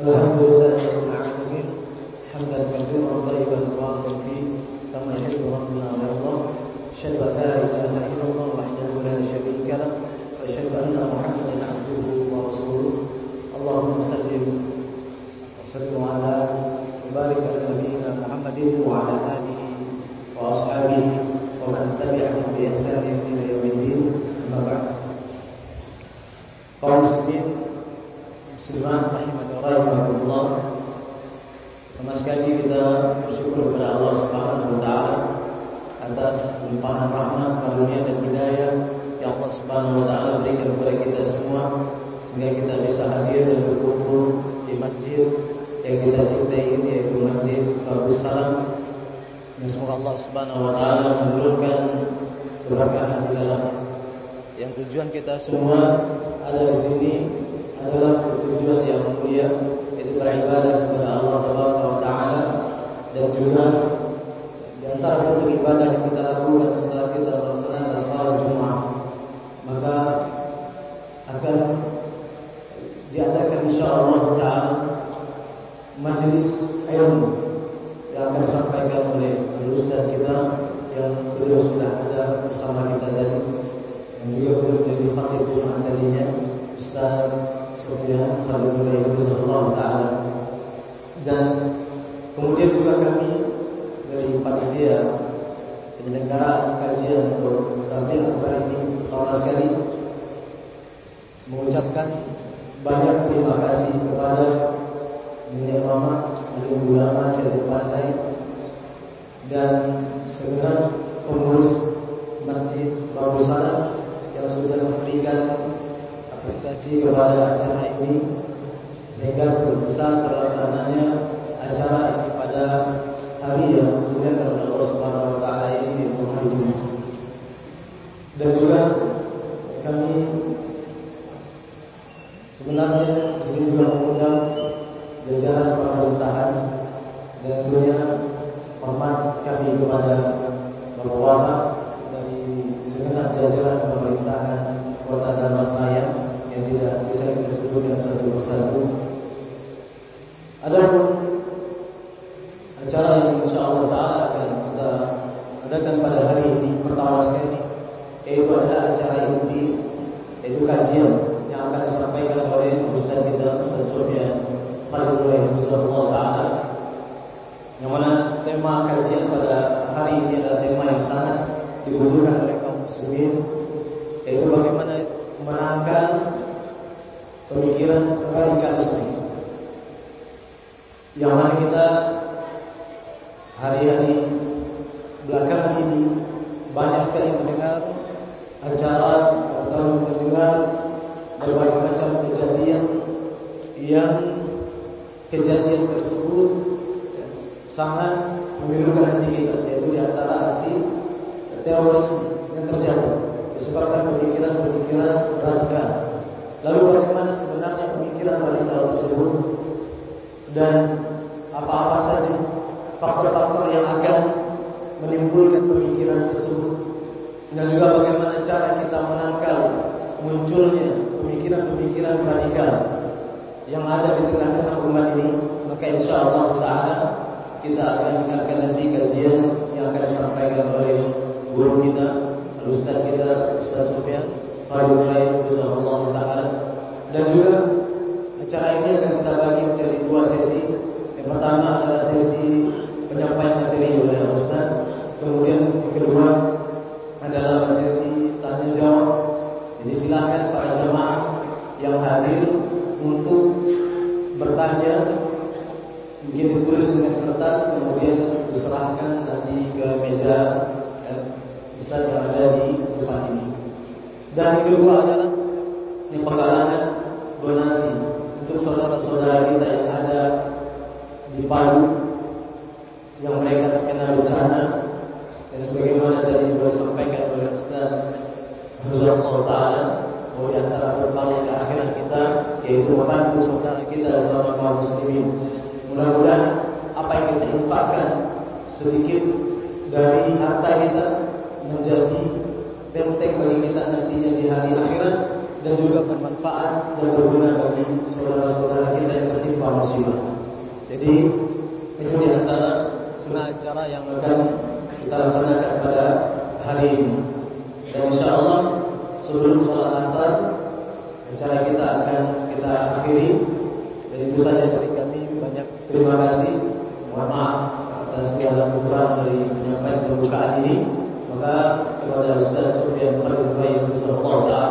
الحمد لله رب العالمين. حمدا كثيرا طيبا مباركا فيه. كما يحب ربنا ويرضى أشهد أن لا إله إلا الله وحده لا شريك له. وأشهد أن محمدا yang akan menimbulkan pemikiran tersebut. Dan juga bagaimana cara kita menangkal munculnya pemikiran-pemikiran radikal yang ada di tengah-tengah umat ini. Maka insya Allah Taala kita akan mendengarkan nanti kajian yang akan disampaikan oleh guru kita Ustaz kita Ustaz Sufyan Fadil Rai Allah Taala. Dan juga acara ini akan kita bagi menjadi dua sesi. Yang pertama adalah sesi penyampaian materi oleh Ustaz. Kemudian kedua adalah materi tanya jawab. Jadi silakan para jemaah yang hadir untuk bertanya mungkin ditulis dengan kertas kemudian diserahkan nanti ke meja dan Ustaz yang ada di depan ini. Dan yang kedua adalah yang penggalangan donasi untuk saudara-saudara kita yang ada di Palu yang mereka terkena bencana dan sebagaimana tadi sudah disampaikan oleh Ustaz Rasulullah Taala bahwa di antara berbagai keakhiran kita yaitu membantu saudara kita selama kaum muslimin. Mudah-mudahan apa yang kita infakkan sedikit dari harta kita menjadi benteng bagi kita nantinya di hari akhirat dan juga bermanfaat dan berguna bagi saudara-saudara kita yang tertimpa musibah. Jadi itu di antara sunnah acara yang akan kita laksanakan pada hari ini. Dan insya Allah sebelum sholat asar acara kita akan kita akhiri. Dan itu saja dari kami banyak terima kasih. Mohon maaf atas segala kekurangan dari penyampaian pembukaan ini. Maka kepada Ustaz Sofian Khalid Bayi Sallallahu Taala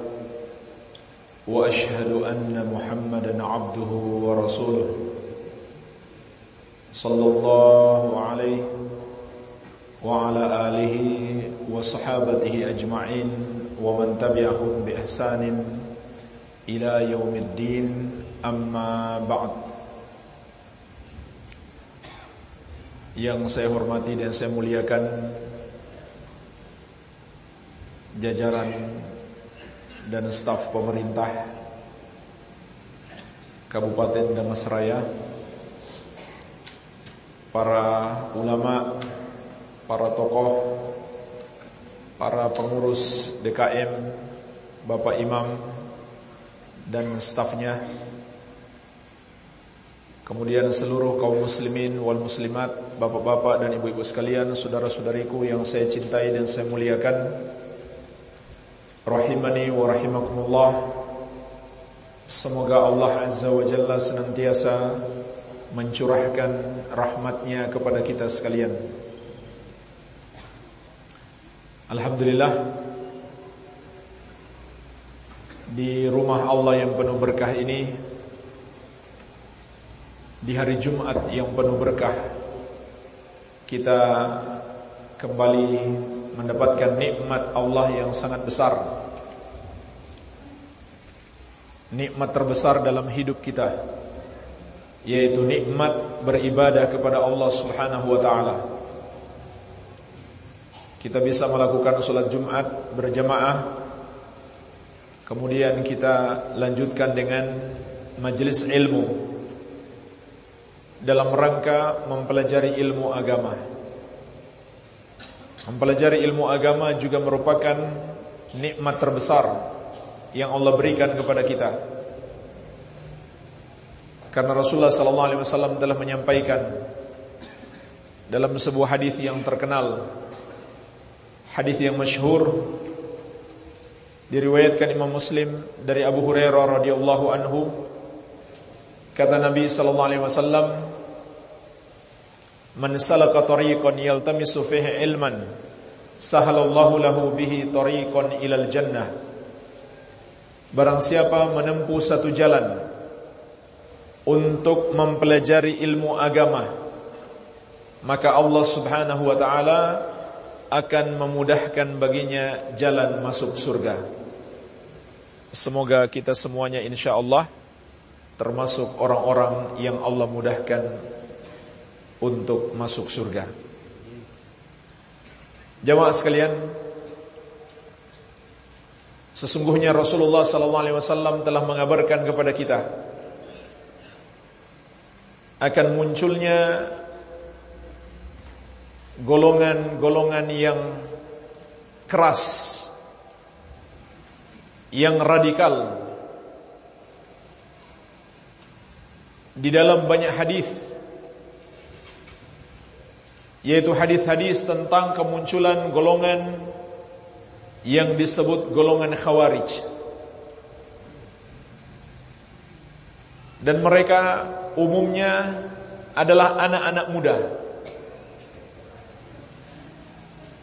وأشهد أن محمدا عبده ورسوله صلى الله عليه وعلى آله وصحابته أجمعين ومن تبعهم بإحسان إلى يوم الدين. أما بعد yang saya hormati dan saya muliakan jajaran dan staf pemerintah Kabupaten Damasraya, para ulama, para tokoh, para pengurus DKM, Bapak Imam dan stafnya, kemudian seluruh kaum muslimin wal muslimat, bapak-bapak dan ibu-ibu sekalian, saudara-saudariku yang saya cintai dan saya muliakan, Rahimani wa rahimakumullah. Semoga Allah Azza wa Jalla senantiasa Mencurahkan rahmatnya kepada kita sekalian. Alhamdulillah Di rumah Allah yang penuh berkah ini Di hari Jumat yang penuh berkah Kita kembali mendapatkan nikmat Allah yang sangat besar. Nikmat terbesar dalam hidup kita yaitu nikmat beribadah kepada Allah Subhanahu wa taala. Kita bisa melakukan salat Jumat berjamaah. Kemudian kita lanjutkan dengan majelis ilmu dalam rangka mempelajari ilmu agama. Mempelajari ilmu agama juga merupakan nikmat terbesar yang Allah berikan kepada kita. Karena Rasulullah sallallahu alaihi wasallam telah menyampaikan dalam sebuah hadis yang terkenal, hadis yang masyhur diriwayatkan Imam Muslim dari Abu Hurairah radhiyallahu anhu kata Nabi sallallahu alaihi wasallam Man salaka tariqan yaltamisu fihi ilman sahalallahu lahu bihi tariqan ilal jannah Barang siapa menempuh satu jalan untuk mempelajari ilmu agama maka Allah Subhanahu wa taala akan memudahkan baginya jalan masuk surga. Semoga kita semuanya insyaallah termasuk orang-orang yang Allah mudahkan untuk masuk surga. Jamaah sekalian, Sesungguhnya Rasulullah sallallahu alaihi wasallam telah mengabarkan kepada kita akan munculnya golongan-golongan yang keras yang radikal di dalam banyak hadis yaitu hadis-hadis tentang kemunculan golongan yang disebut golongan khawarij. Dan mereka umumnya adalah anak-anak muda.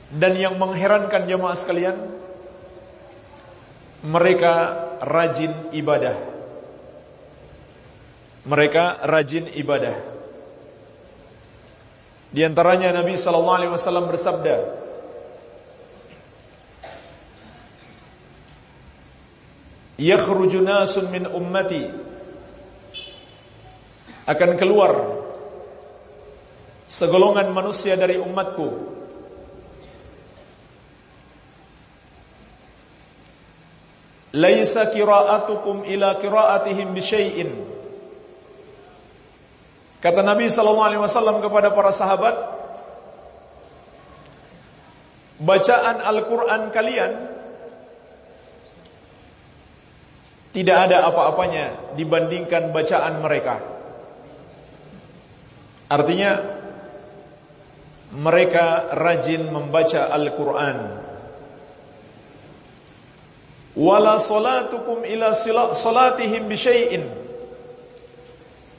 Dan yang mengherankan jemaah sekalian mereka rajin ibadah. Mereka rajin ibadah. Di antaranya Nabi sallallahu alaihi wasallam bersabda, "Yakhruju nasun min ummati" akan keluar segolongan manusia dari umatku. Laisa qira'atukum ila qira'atihim bi syai'in Kata Nabi sallallahu alaihi wasallam kepada para sahabat, bacaan Al-Qur'an kalian tidak ada apa-apanya dibandingkan bacaan mereka. Artinya mereka rajin membaca Al-Qur'an. Wala salatukum ila salatihim bi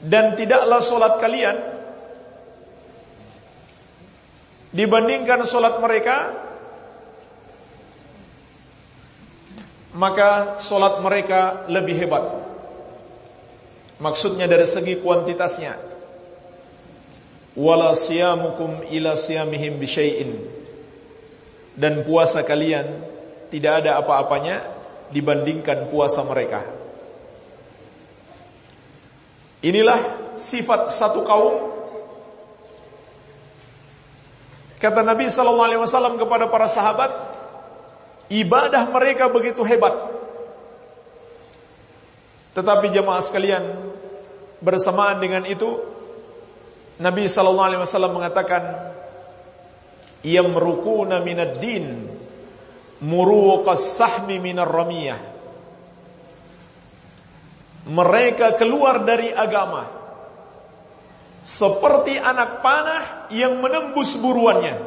dan tidaklah solat kalian dibandingkan solat mereka maka solat mereka lebih hebat. Maksudnya dari segi kuantitasnya. Wala siyamukum ila siyamihim bisyai'in dan puasa kalian tidak ada apa-apanya dibandingkan puasa mereka Inilah sifat satu kaum. Kata Nabi sallallahu alaihi wasallam kepada para sahabat, ibadah mereka begitu hebat. Tetapi jemaah sekalian, bersamaan dengan itu Nabi sallallahu alaihi wasallam mengatakan, "Yamrukuna minad din muruqas sahmi minar ramiyah." Mereka keluar dari agama seperti anak panah yang menembus buruannya.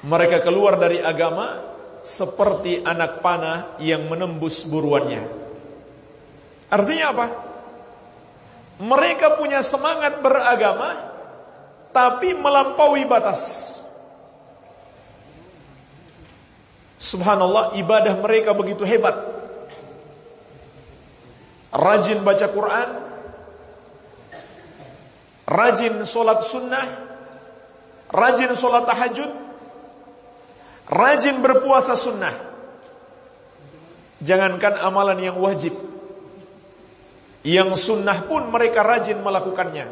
Mereka keluar dari agama seperti anak panah yang menembus buruannya. Artinya apa? Mereka punya semangat beragama tapi melampaui batas. Subhanallah, ibadah mereka begitu hebat rajin baca Quran, rajin solat sunnah, rajin solat tahajud, rajin berpuasa sunnah. Jangankan amalan yang wajib, yang sunnah pun mereka rajin melakukannya.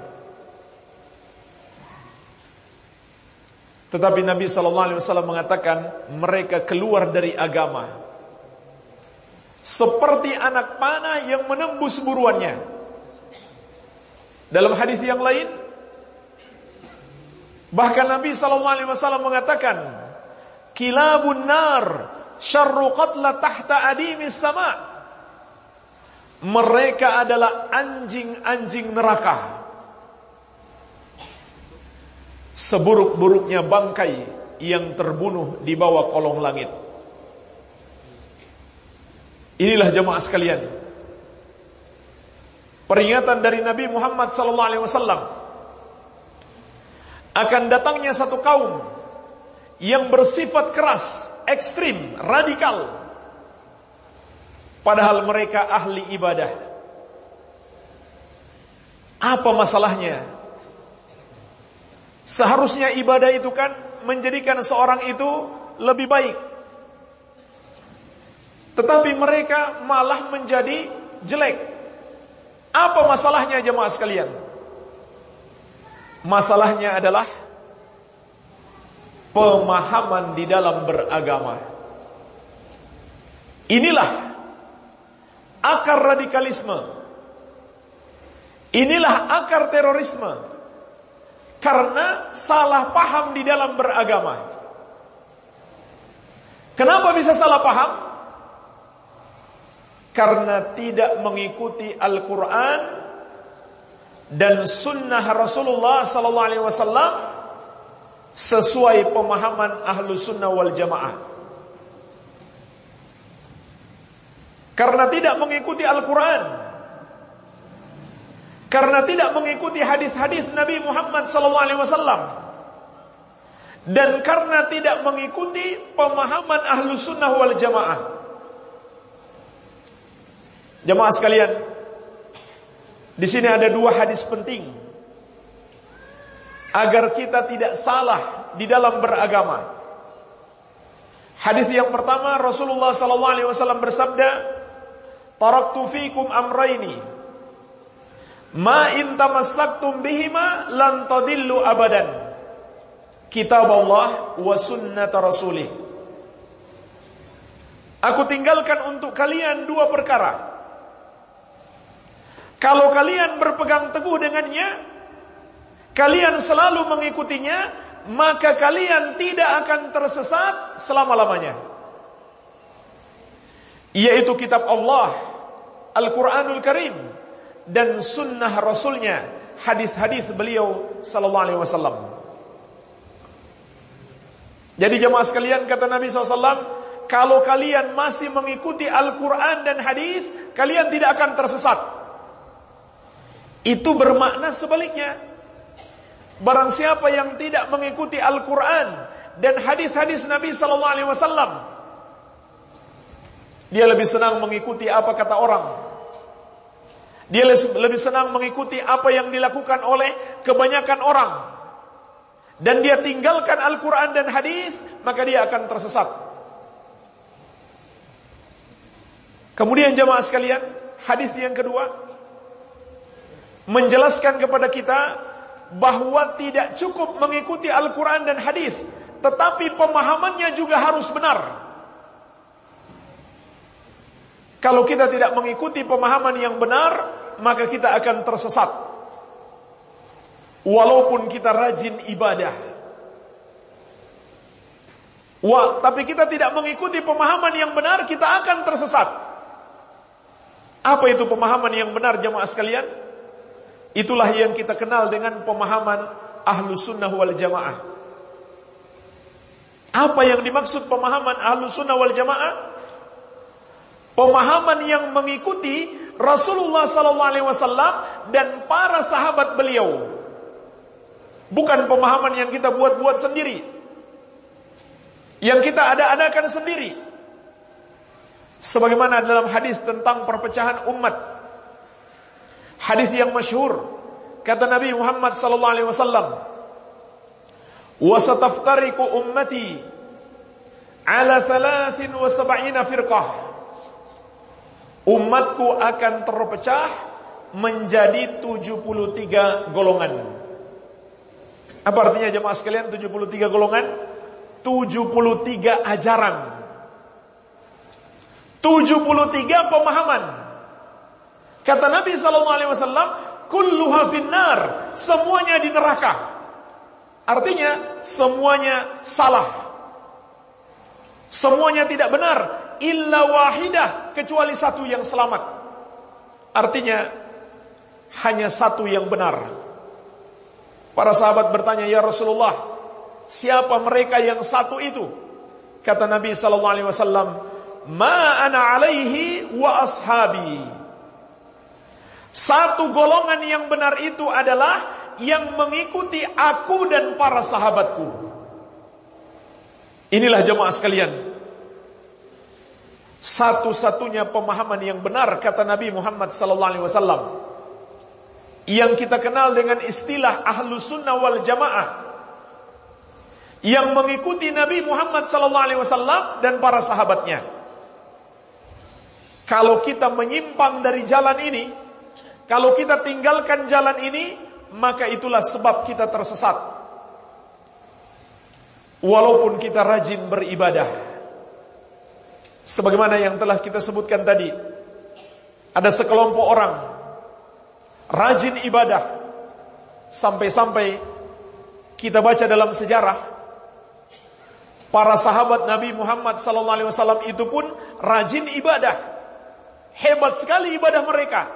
Tetapi Nabi Shallallahu Alaihi Wasallam mengatakan mereka keluar dari agama seperti anak panah yang menembus buruannya. Dalam hadis yang lain, bahkan Nabi sallallahu alaihi wasallam mengatakan, "Kilabun nar syarru qatla tahta adimis sama." Mereka adalah anjing-anjing neraka. Seburuk-buruknya bangkai yang terbunuh di bawah kolong langit. Inilah jemaah sekalian. Peringatan dari Nabi Muhammad sallallahu alaihi wasallam akan datangnya satu kaum yang bersifat keras, ekstrim, radikal. Padahal mereka ahli ibadah. Apa masalahnya? Seharusnya ibadah itu kan menjadikan seorang itu lebih baik tetapi mereka malah menjadi jelek. Apa masalahnya jemaah sekalian? Masalahnya adalah pemahaman di dalam beragama. Inilah akar radikalisme. Inilah akar terorisme. Karena salah paham di dalam beragama. Kenapa bisa salah paham? Karena tidak mengikuti Al-Quran dan Sunnah Rasulullah Sallallahu Alaihi Wasallam sesuai pemahaman ahlu sunnah wal jamaah. Karena tidak mengikuti Al-Quran. Karena tidak mengikuti hadis-hadis Nabi Muhammad SAW. Dan karena tidak mengikuti pemahaman ahlu sunnah wal jamaah. Jamaah sekalian, di sini ada dua hadis penting agar kita tidak salah di dalam beragama. Hadis yang pertama Rasulullah sallallahu alaihi wasallam bersabda, "Taraktu fikum amrayni ma in tamassaktum bihima lan tadillu abadan." Kitab Allah wa sunnat rasulih. Aku tinggalkan untuk kalian dua perkara. Kalau kalian berpegang teguh dengannya, kalian selalu mengikutinya, maka kalian tidak akan tersesat selama-lamanya. Yaitu kitab Allah, Al-Quranul Karim, dan sunnah Rasulnya, hadis-hadis beliau Sallallahu Alaihi Wasallam. Jadi jemaah sekalian kata Nabi SAW, kalau kalian masih mengikuti Al-Quran dan hadis, kalian tidak akan tersesat. Itu bermakna sebaliknya. Barang siapa yang tidak mengikuti Al-Quran dan hadis-hadis Nabi Wasallam, dia lebih senang mengikuti apa kata orang. Dia lebih senang mengikuti apa yang dilakukan oleh kebanyakan orang. Dan dia tinggalkan Al-Quran dan hadis, maka dia akan tersesat. Kemudian jemaah sekalian, hadis yang kedua menjelaskan kepada kita bahwa tidak cukup mengikuti Al-Quran dan hadis, tetapi pemahamannya juga harus benar. Kalau kita tidak mengikuti pemahaman yang benar, maka kita akan tersesat. Walaupun kita rajin ibadah. Wah, tapi kita tidak mengikuti pemahaman yang benar, kita akan tersesat. Apa itu pemahaman yang benar jemaah sekalian? Itulah yang kita kenal dengan pemahaman ahlu sunnah wal jamaah. Apa yang dimaksud pemahaman ahlu sunnah wal jamaah? Pemahaman yang mengikuti Rasulullah Wasallam dan para sahabat beliau. Bukan pemahaman yang kita buat-buat sendiri. Yang kita ada-adakan sendiri. Sebagaimana dalam hadis tentang perpecahan umat. Hadis yang masyhur kata Nabi Muhammad sallallahu alaihi wasallam, "Wa sataftariqu ummati ala 73 firqah." Umatku akan terpecah menjadi 73 golongan. Apa artinya jemaah sekalian 73 golongan? 73 ajaran. 73 pemahaman. Kata Nabi sallallahu alaihi wasallam, kulluha finnar, semuanya di neraka. Artinya semuanya salah. Semuanya tidak benar, illa wahidah kecuali satu yang selamat. Artinya hanya satu yang benar. Para sahabat bertanya, "Ya Rasulullah, siapa mereka yang satu itu?" Kata Nabi sallallahu alaihi wasallam, "Ma ana alaihi wa ashabi." Satu golongan yang benar itu adalah yang mengikuti aku dan para sahabatku. Inilah jemaah sekalian, satu-satunya pemahaman yang benar kata Nabi Muhammad wasallam yang kita kenal dengan istilah ahlu sunnah wal jamaah yang mengikuti Nabi Muhammad wasallam dan para sahabatnya. Kalau kita menyimpang dari jalan ini, kalau kita tinggalkan jalan ini, maka itulah sebab kita tersesat. Walaupun kita rajin beribadah, Sebagaimana yang telah kita sebutkan tadi, ada sekelompok orang rajin ibadah sampai-sampai kita baca dalam sejarah para sahabat Nabi Muhammad SAW itu pun rajin ibadah. Hebat sekali ibadah mereka.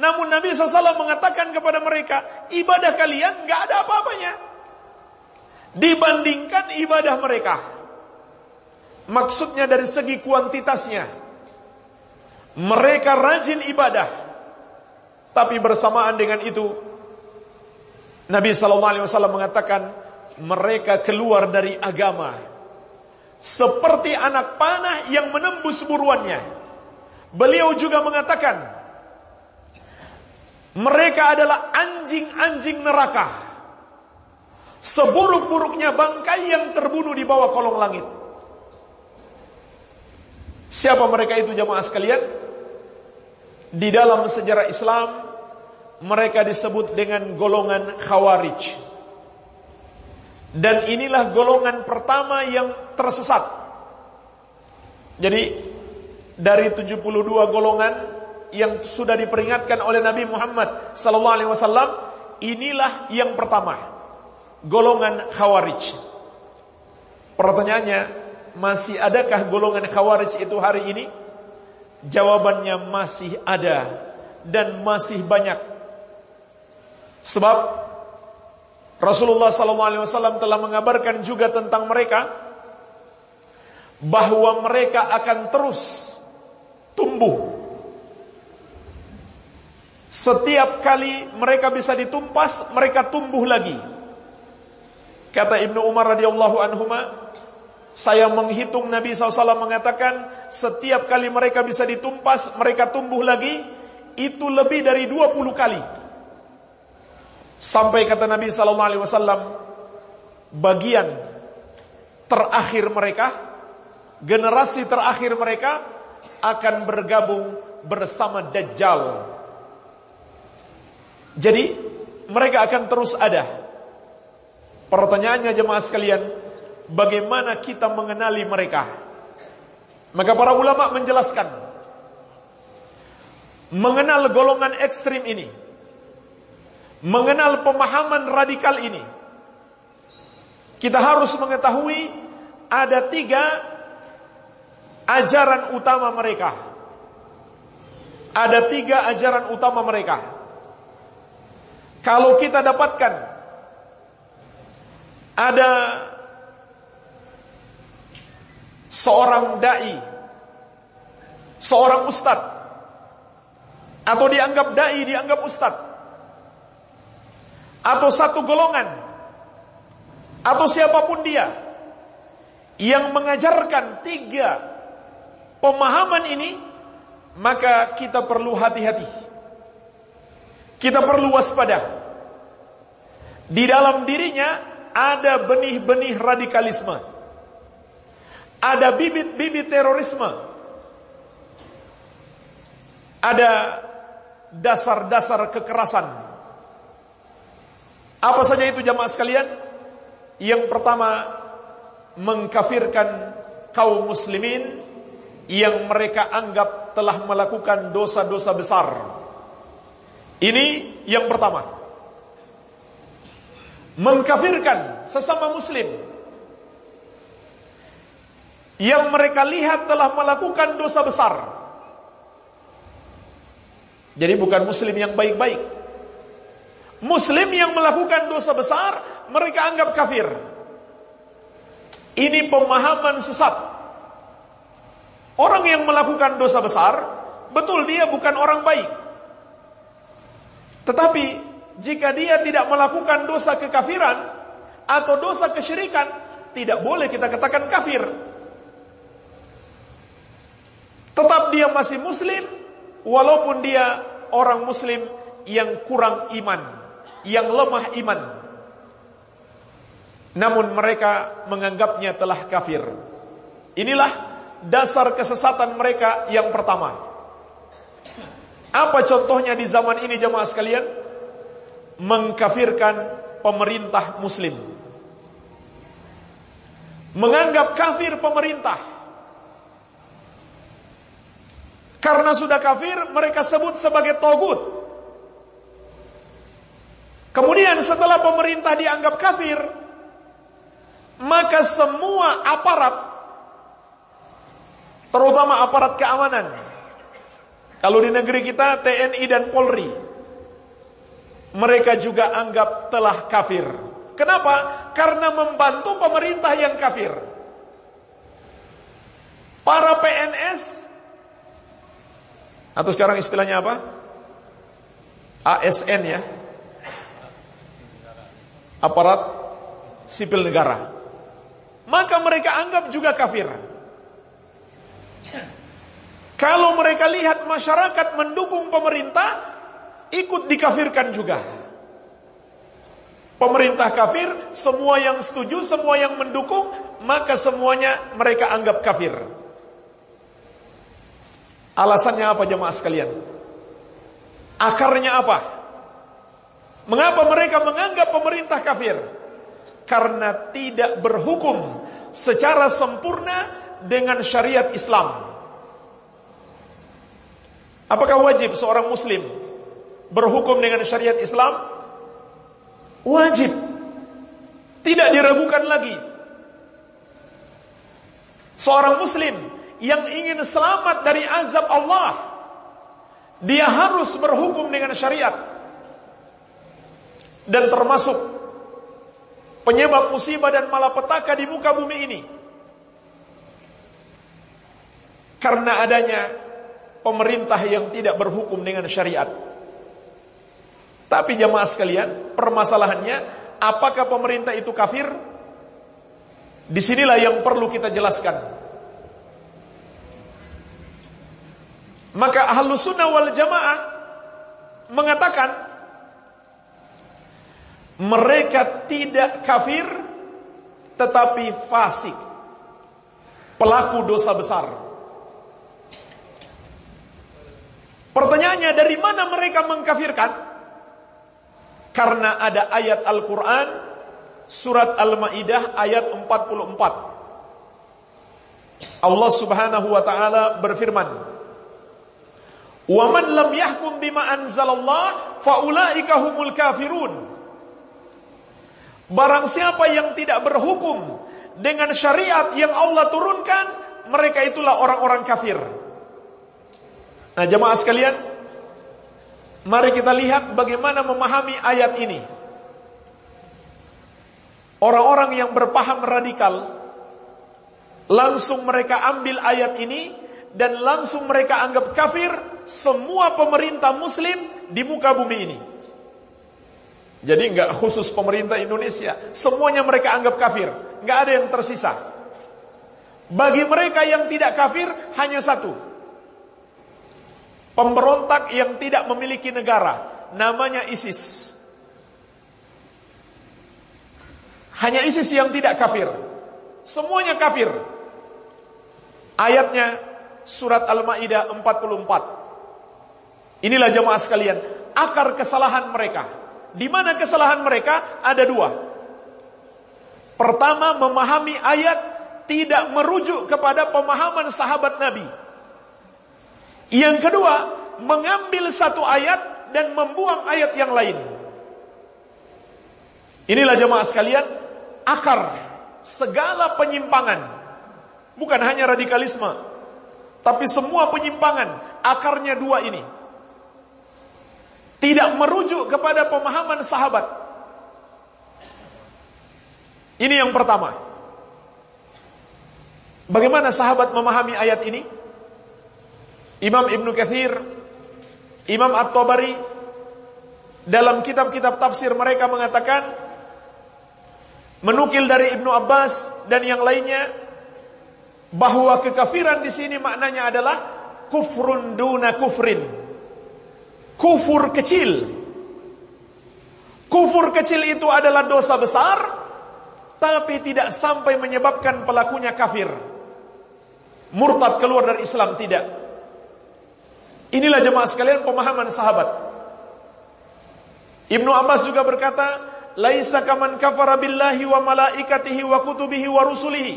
Namun Nabi SAW mengatakan kepada mereka, ibadah kalian gak ada apa-apanya. Dibandingkan ibadah mereka. Maksudnya dari segi kuantitasnya. Mereka rajin ibadah. Tapi bersamaan dengan itu Nabi wasallam mengatakan mereka keluar dari agama seperti anak panah yang menembus buruannya. Beliau juga mengatakan mereka adalah anjing-anjing neraka. Seburuk-buruknya bangkai yang terbunuh di bawah kolong langit. Siapa mereka itu jamaah sekalian? Di dalam sejarah Islam mereka disebut dengan golongan Khawarij. Dan inilah golongan pertama yang tersesat. Jadi dari 72 golongan yang sudah diperingatkan oleh Nabi Muhammad sallallahu alaihi wasallam, inilah yang pertama. Golongan Khawarij. Pertanyaannya, masih adakah golongan khawarij itu hari ini? Jawabannya masih ada dan masih banyak. Sebab Rasulullah SAW telah mengabarkan juga tentang mereka bahwa mereka akan terus tumbuh. Setiap kali mereka bisa ditumpas, mereka tumbuh lagi. Kata Ibnu Umar radhiyallahu anhuma, saya menghitung Nabi SAW mengatakan setiap kali mereka bisa ditumpas, mereka tumbuh lagi, itu lebih dari 20 kali. Sampai kata Nabi SAW, bagian terakhir mereka, generasi terakhir mereka akan bergabung bersama Dajjal. Jadi mereka akan terus ada. Pertanyaannya jemaah sekalian, bagaimana kita mengenali mereka. Maka para ulama menjelaskan mengenal golongan ekstrim ini, mengenal pemahaman radikal ini, kita harus mengetahui ada tiga ajaran utama mereka. Ada tiga ajaran utama mereka. Kalau kita dapatkan ada seorang dai, seorang ustad, atau dianggap dai, dianggap ustad, atau satu golongan, atau siapa pun dia yang mengajarkan tiga pemahaman ini, maka kita perlu hati-hati. Kita perlu waspada. Di dalam dirinya ada benih-benih radikalisme ada bibit-bibit terorisme. Ada dasar-dasar kekerasan. Apa saja itu jamaah sekalian? Yang pertama, mengkafirkan kaum muslimin yang mereka anggap telah melakukan dosa-dosa besar. Ini yang pertama. Mengkafirkan sesama muslim yang mereka lihat telah melakukan dosa besar. Jadi bukan muslim yang baik-baik. Muslim yang melakukan dosa besar, mereka anggap kafir. Ini pemahaman sesat. Orang yang melakukan dosa besar, betul dia bukan orang baik. Tetapi jika dia tidak melakukan dosa kekafiran atau dosa kesyirikan, tidak boleh kita katakan kafir. Tetap dia masih muslim walaupun dia orang muslim yang kurang iman, yang lemah iman. Namun mereka menganggapnya telah kafir. Inilah dasar kesesatan mereka yang pertama. Apa contohnya di zaman ini jemaah sekalian? Mengkafirkan pemerintah muslim. Menganggap kafir pemerintah Karena sudah kafir, mereka sebut sebagai togut. Kemudian setelah pemerintah dianggap kafir, maka semua aparat, terutama aparat keamanan, kalau di negeri kita TNI dan Polri, mereka juga anggap telah kafir. Kenapa? Karena membantu pemerintah yang kafir. Para PNS atau sekarang istilahnya apa? ASN ya. Aparat sipil negara. Maka mereka anggap juga kafir. Kalau mereka lihat masyarakat mendukung pemerintah, ikut dikafirkan juga. Pemerintah kafir, semua yang setuju, semua yang mendukung, maka semuanya mereka anggap kafir. Alasannya apa jemaah sekalian? Akarnya apa? Mengapa mereka menganggap pemerintah kafir? Karena tidak berhukum secara sempurna dengan syariat Islam. Apakah wajib seorang muslim berhukum dengan syariat Islam? Wajib. Tidak diragukan lagi. Seorang muslim yang ingin selamat dari azab Allah, dia harus berhukum dengan syariat. Dan termasuk penyebab musibah dan malapetaka di muka bumi ini. Karena adanya pemerintah yang tidak berhukum dengan syariat. Tapi jamaah sekalian, permasalahannya, apakah pemerintah itu kafir? Di sinilah yang perlu kita jelaskan. Maka ahlu sunnah wal jamaah mengatakan mereka tidak kafir tetapi fasik. Pelaku dosa besar. Pertanyaannya dari mana mereka mengkafirkan? Karena ada ayat Al-Quran Surat Al-Ma'idah ayat 44 Allah subhanahu wa ta'ala berfirman Wa man lam yahkum bima anzalallah faulaika humul kafirun. Barang siapa yang tidak berhukum dengan syariat yang Allah turunkan, mereka itulah orang-orang kafir. Nah, jemaah sekalian, mari kita lihat bagaimana memahami ayat ini. Orang-orang yang berpaham radikal langsung mereka ambil ayat ini dan langsung mereka anggap kafir semua pemerintah muslim di muka bumi ini. Jadi nggak khusus pemerintah Indonesia, semuanya mereka anggap kafir, nggak ada yang tersisa. Bagi mereka yang tidak kafir hanya satu, pemberontak yang tidak memiliki negara, namanya ISIS. Hanya ISIS yang tidak kafir, semuanya kafir. Ayatnya surat Al-Maidah 44. Inilah jemaah sekalian, akar kesalahan mereka. Di mana kesalahan mereka? Ada dua. Pertama, memahami ayat tidak merujuk kepada pemahaman sahabat Nabi. Yang kedua, mengambil satu ayat dan membuang ayat yang lain. Inilah jemaah sekalian, akar segala penyimpangan. Bukan hanya radikalisme, tapi semua penyimpangan akarnya dua ini. Tidak merujuk kepada pemahaman sahabat. Ini yang pertama. Bagaimana sahabat memahami ayat ini? Imam Ibn Kathir, Imam At-Tabari, dalam kitab-kitab tafsir mereka mengatakan, menukil dari Ibnu Abbas dan yang lainnya, bahwa kekafiran di sini maknanya adalah kufrun duna kufrin. Kufur kecil. Kufur kecil itu adalah dosa besar tapi tidak sampai menyebabkan pelakunya kafir. Murtad keluar dari Islam tidak. Inilah jemaah sekalian pemahaman sahabat. Ibnu Abbas juga berkata, "Laisa kaman kafara billahi wa malaikatihi wa kutubihi wa rusulihi."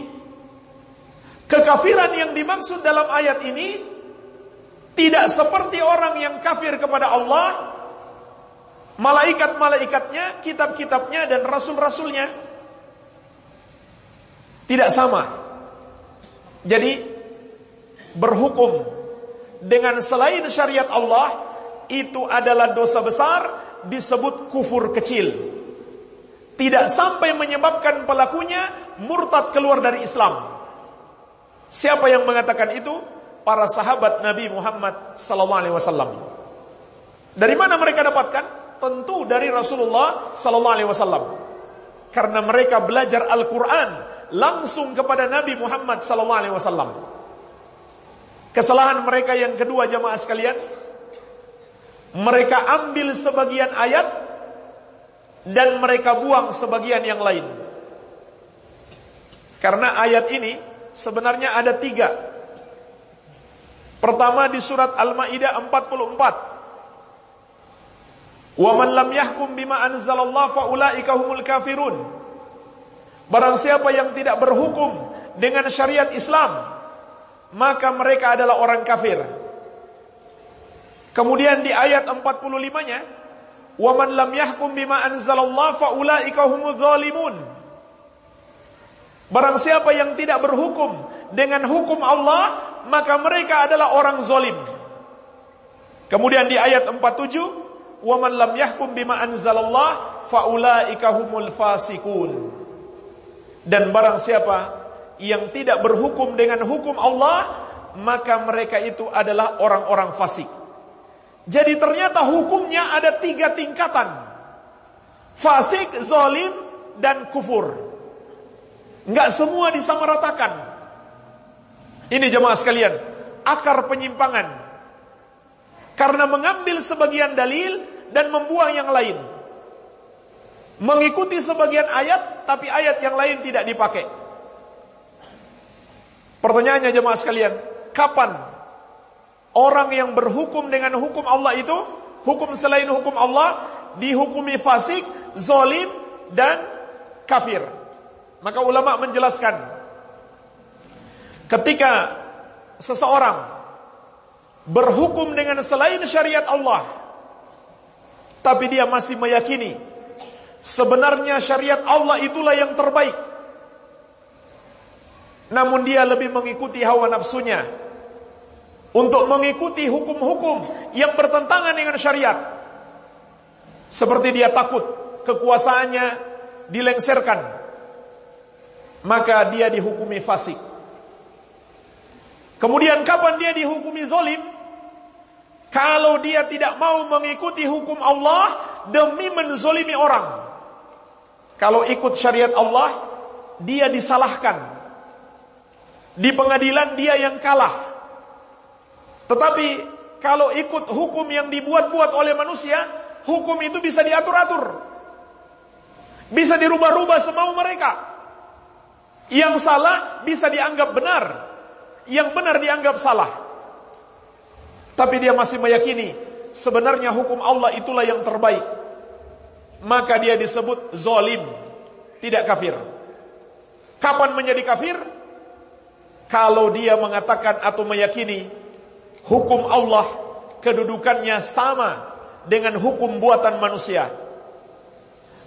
Kekafiran yang dimaksud dalam ayat ini Tidak seperti orang yang kafir kepada Allah, malaikat-malaikatnya, kitab-kitabnya, dan rasul-rasulnya. Tidak sama. Jadi, berhukum dengan selain syariat Allah, itu adalah dosa besar, disebut kufur kecil. Tidak sampai menyebabkan pelakunya murtad keluar dari Islam. Siapa yang mengatakan itu? Para sahabat Nabi Muhammad sallallahu alaihi wasallam. Dari mana mereka dapatkan? Tentu dari Rasulullah sallallahu alaihi wasallam. Karena mereka belajar Al-Qur'an langsung kepada Nabi Muhammad sallallahu alaihi wasallam. Kesalahan mereka yang kedua jamaah sekalian, mereka ambil sebagian ayat dan mereka buang sebagian yang lain. Karena ayat ini sebenarnya ada tiga. Pertama di surat Al-Ma'idah 44. Wa man lam yahkum bima anzalallah faulaika humul kafirun. Barang siapa yang tidak berhukum dengan syariat Islam, maka mereka adalah orang kafir. Kemudian di ayat 45-nya, "Wa man lam yahkum bima anzalallah faulaika humudz zalimun." Barang siapa yang tidak berhukum dengan hukum Allah, maka mereka adalah orang zolim. Kemudian di ayat 47, "Wa man lam yahkum bima anzalallah faulaika humul fasikun." Dan barang siapa yang tidak berhukum dengan hukum Allah, maka mereka itu adalah orang-orang fasik. Jadi ternyata hukumnya ada tiga tingkatan. Fasik, zolim, dan kufur. Enggak semua disamaratakan. Ini jemaah sekalian, akar penyimpangan. Karena mengambil sebagian dalil dan membuang yang lain. Mengikuti sebagian ayat, tapi ayat yang lain tidak dipakai. Pertanyaannya jemaah sekalian, kapan orang yang berhukum dengan hukum Allah itu, hukum selain hukum Allah, dihukumi fasik, zolim, dan kafir? Maka ulama menjelaskan ketika seseorang berhukum dengan selain syariat Allah tapi dia masih meyakini sebenarnya syariat Allah itulah yang terbaik namun dia lebih mengikuti hawa nafsunya untuk mengikuti hukum-hukum yang bertentangan dengan syariat seperti dia takut kekuasaannya dilengserkan maka dia dihukumi fasik. Kemudian kapan dia dihukumi zolim? Kalau dia tidak mau mengikuti hukum Allah demi menzolimi orang. Kalau ikut syariat Allah, dia disalahkan. Di pengadilan dia yang kalah. Tetapi kalau ikut hukum yang dibuat-buat oleh manusia, hukum itu bisa diatur-atur. Bisa dirubah-rubah semau mereka. Yang salah bisa dianggap benar. Yang benar dianggap salah. Tapi dia masih meyakini sebenarnya hukum Allah itulah yang terbaik. Maka dia disebut zolim. Tidak kafir. Kapan menjadi kafir? Kalau dia mengatakan atau meyakini hukum Allah kedudukannya sama dengan hukum buatan manusia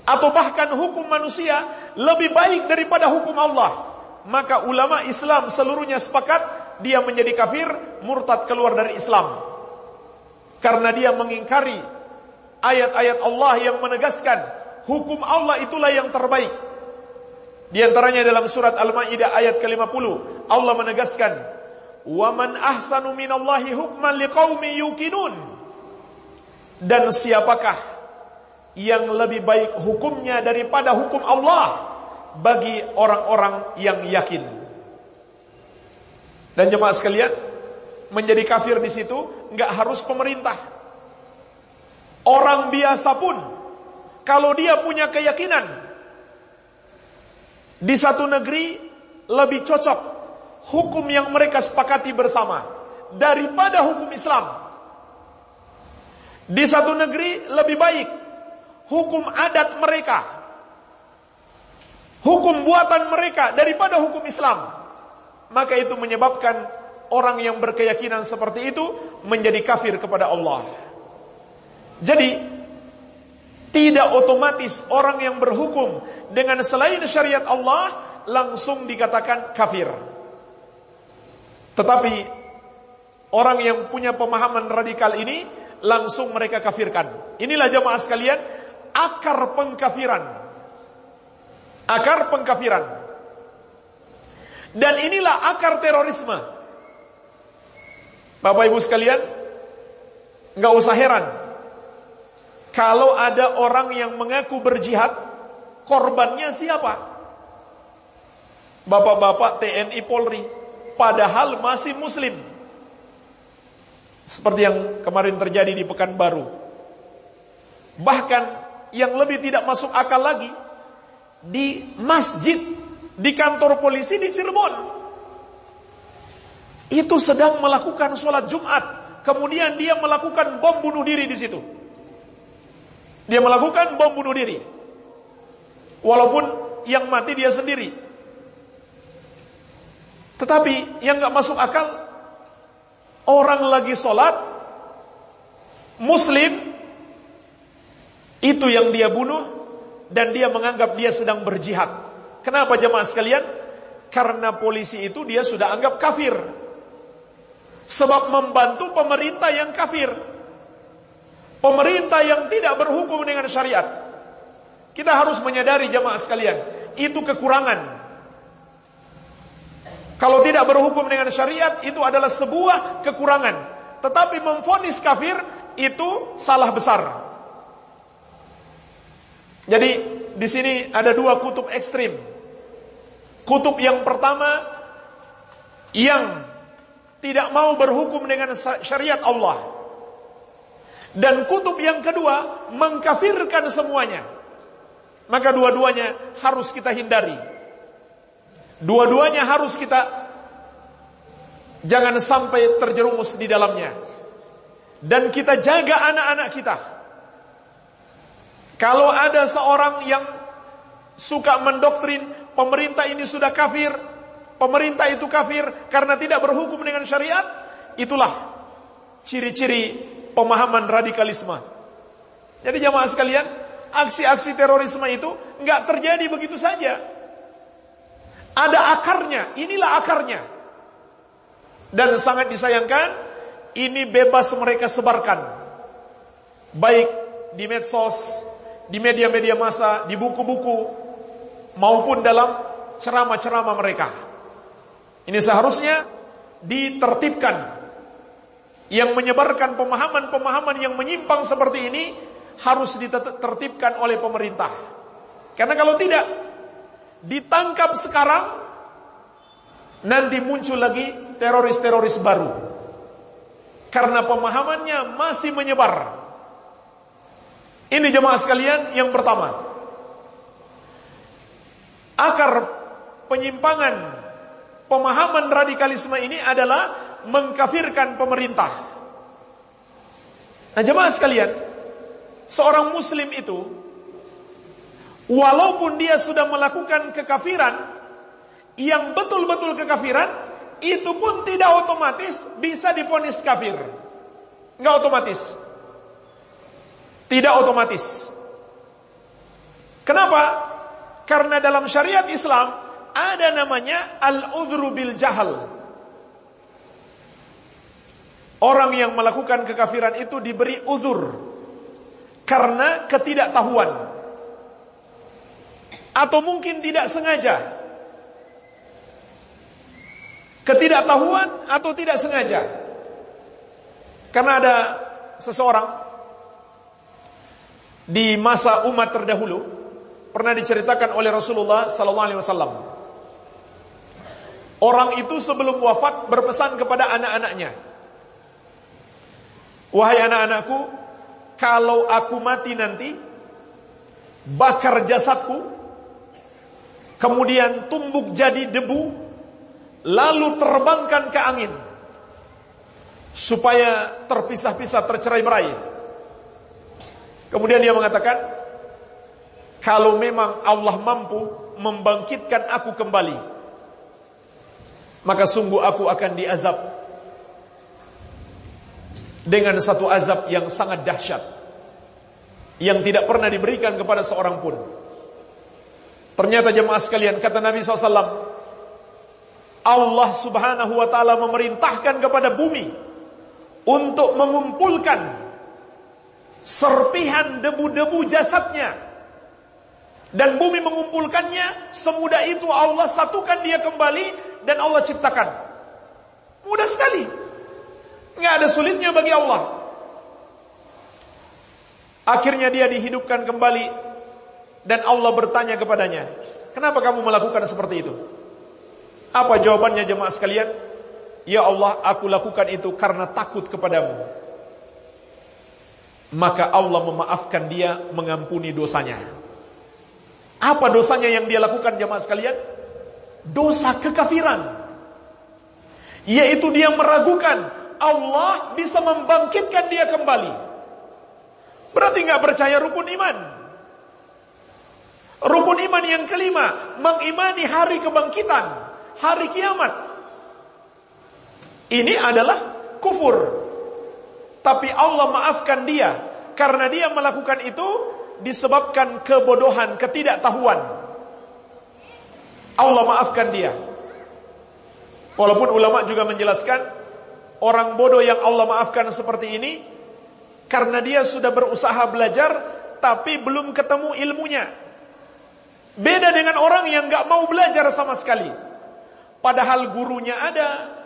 atau bahkan hukum manusia lebih baik daripada hukum Allah, maka ulama Islam seluruhnya sepakat dia menjadi kafir, murtad keluar dari Islam. Karena dia mengingkari ayat-ayat Allah yang menegaskan hukum Allah itulah yang terbaik. Di antaranya dalam surat Al-Maidah ayat ke-50, Allah menegaskan, "Wa man ahsanu minallahi hukman liqaumin yuqinun." Dan siapakah yang lebih baik hukumnya daripada hukum Allah bagi orang-orang yang yakin. Dan jemaah sekalian, menjadi kafir di situ nggak harus pemerintah. Orang biasa pun kalau dia punya keyakinan di satu negeri lebih cocok hukum yang mereka sepakati bersama daripada hukum Islam. Di satu negeri lebih baik hukum adat mereka, hukum buatan mereka daripada hukum Islam. Maka itu menyebabkan orang yang berkeyakinan seperti itu menjadi kafir kepada Allah. Jadi tidak otomatis orang yang berhukum dengan selain syariat Allah langsung dikatakan kafir. Tetapi orang yang punya pemahaman radikal ini langsung mereka kafirkan. Inilah jemaah sekalian akar pengkafiran. Akar pengkafiran. Dan inilah akar terorisme. Bapak Ibu sekalian, nggak usah heran kalau ada orang yang mengaku berjihad, korbannya siapa? Bapak-bapak TNI Polri, padahal masih muslim. Seperti yang kemarin terjadi di Pekanbaru. Bahkan yang lebih tidak masuk akal lagi, di masjid, di kantor polisi di Cirebon. Itu sedang melakukan sholat Jumat. Kemudian dia melakukan bom bunuh diri di situ. Dia melakukan bom bunuh diri. Walaupun yang mati dia sendiri. Tetapi yang gak masuk akal, orang lagi sholat, muslim, itu yang dia bunuh, dan dia menganggap dia sedang berjihad. Kenapa jemaah sekalian? Karena polisi itu dia sudah anggap kafir. Sebab membantu pemerintah yang kafir. Pemerintah yang tidak berhukum dengan syariat. Kita harus menyadari jemaah sekalian, itu kekurangan. Kalau tidak berhukum dengan syariat itu adalah sebuah kekurangan. Tetapi memfonis kafir itu salah besar. Jadi di sini ada dua kutub ekstrim. Kutub yang pertama yang tidak mau berhukum dengan syariat Allah. Dan kutub yang kedua mengkafirkan semuanya. Maka dua-duanya harus kita hindari. Dua-duanya harus kita jangan sampai terjerumus di dalamnya. Dan kita jaga anak-anak kita. Kalau ada seorang yang suka mendoktrin pemerintah ini sudah kafir, pemerintah itu kafir karena tidak berhukum dengan syariat, itulah ciri-ciri pemahaman radikalisme. Jadi jamaah sekalian, aksi-aksi terorisme itu nggak terjadi begitu saja. Ada akarnya, inilah akarnya. Dan sangat disayangkan, ini bebas mereka sebarkan. Baik di medsos, di media-media massa, di buku-buku, maupun dalam ceramah-ceramah mereka. Ini seharusnya ditertibkan yang menyebarkan pemahaman-pemahaman yang menyimpang seperti ini harus ditertibkan oleh pemerintah. Karena kalau tidak ditangkap sekarang nanti muncul lagi teroris-teroris baru. Karena pemahamannya masih menyebar. Ini jemaah sekalian yang pertama. Akar penyimpangan pemahaman radikalisme ini adalah mengkafirkan pemerintah. Nah jemaah sekalian, seorang muslim itu, walaupun dia sudah melakukan kekafiran, yang betul-betul kekafiran, itu pun tidak otomatis bisa difonis kafir. Enggak otomatis. Tidak otomatis. Kenapa? Karena dalam syariat Islam ada namanya al-udhru bil jahal. Orang yang melakukan kekafiran itu diberi uzur karena ketidaktahuan atau mungkin tidak sengaja. Ketidaktahuan atau tidak sengaja. Karena ada seseorang di masa umat terdahulu pernah diceritakan oleh Rasulullah sallallahu alaihi wasallam. Orang itu sebelum wafat berpesan kepada anak-anaknya, Wahai anak-anakku, kalau aku mati nanti, bakar jasadku, kemudian tumbuk jadi debu, lalu terbangkan ke angin, supaya terpisah-pisah tercerai-berai. Kemudian dia mengatakan, kalau memang Allah mampu membangkitkan aku kembali, maka sungguh aku akan diazab dengan satu azab yang sangat dahsyat yang tidak pernah diberikan kepada seorang pun. Ternyata jemaah sekalian kata Nabi SAW Allah subhanahu wa ta'ala memerintahkan kepada bumi Untuk mengumpulkan Serpihan debu-debu jasadnya. Dan bumi mengumpulkannya Semudah itu Allah satukan dia kembali Dan Allah ciptakan. Mudah sekali Nggak ada sulitnya bagi Allah Akhirnya dia dihidupkan kembali Dan Allah bertanya kepadanya Kenapa kamu melakukan seperti itu? Apa jawabannya jemaah sekalian? Ya Allah, aku lakukan itu karena takut kepadamu. Maka Allah memaafkan dia, mengampuni dosanya. Apa dosanya yang dia lakukan jemaah sekalian? Dosa kekafiran. Yaitu dia meragukan Allah bisa membangkitkan dia kembali. Berarti nggak percaya rukun iman. Rukun iman yang kelima, mengimani hari kebangkitan, hari kiamat. Ini adalah kufur. Tapi Allah maafkan dia karena dia melakukan itu disebabkan kebodohan, ketidaktahuan. Allah maafkan dia. Walaupun ulama juga menjelaskan orang bodoh yang Allah maafkan seperti ini karena dia sudah berusaha belajar tapi belum ketemu ilmunya. Beda dengan orang yang gak mau belajar sama sekali. Padahal gurunya ada,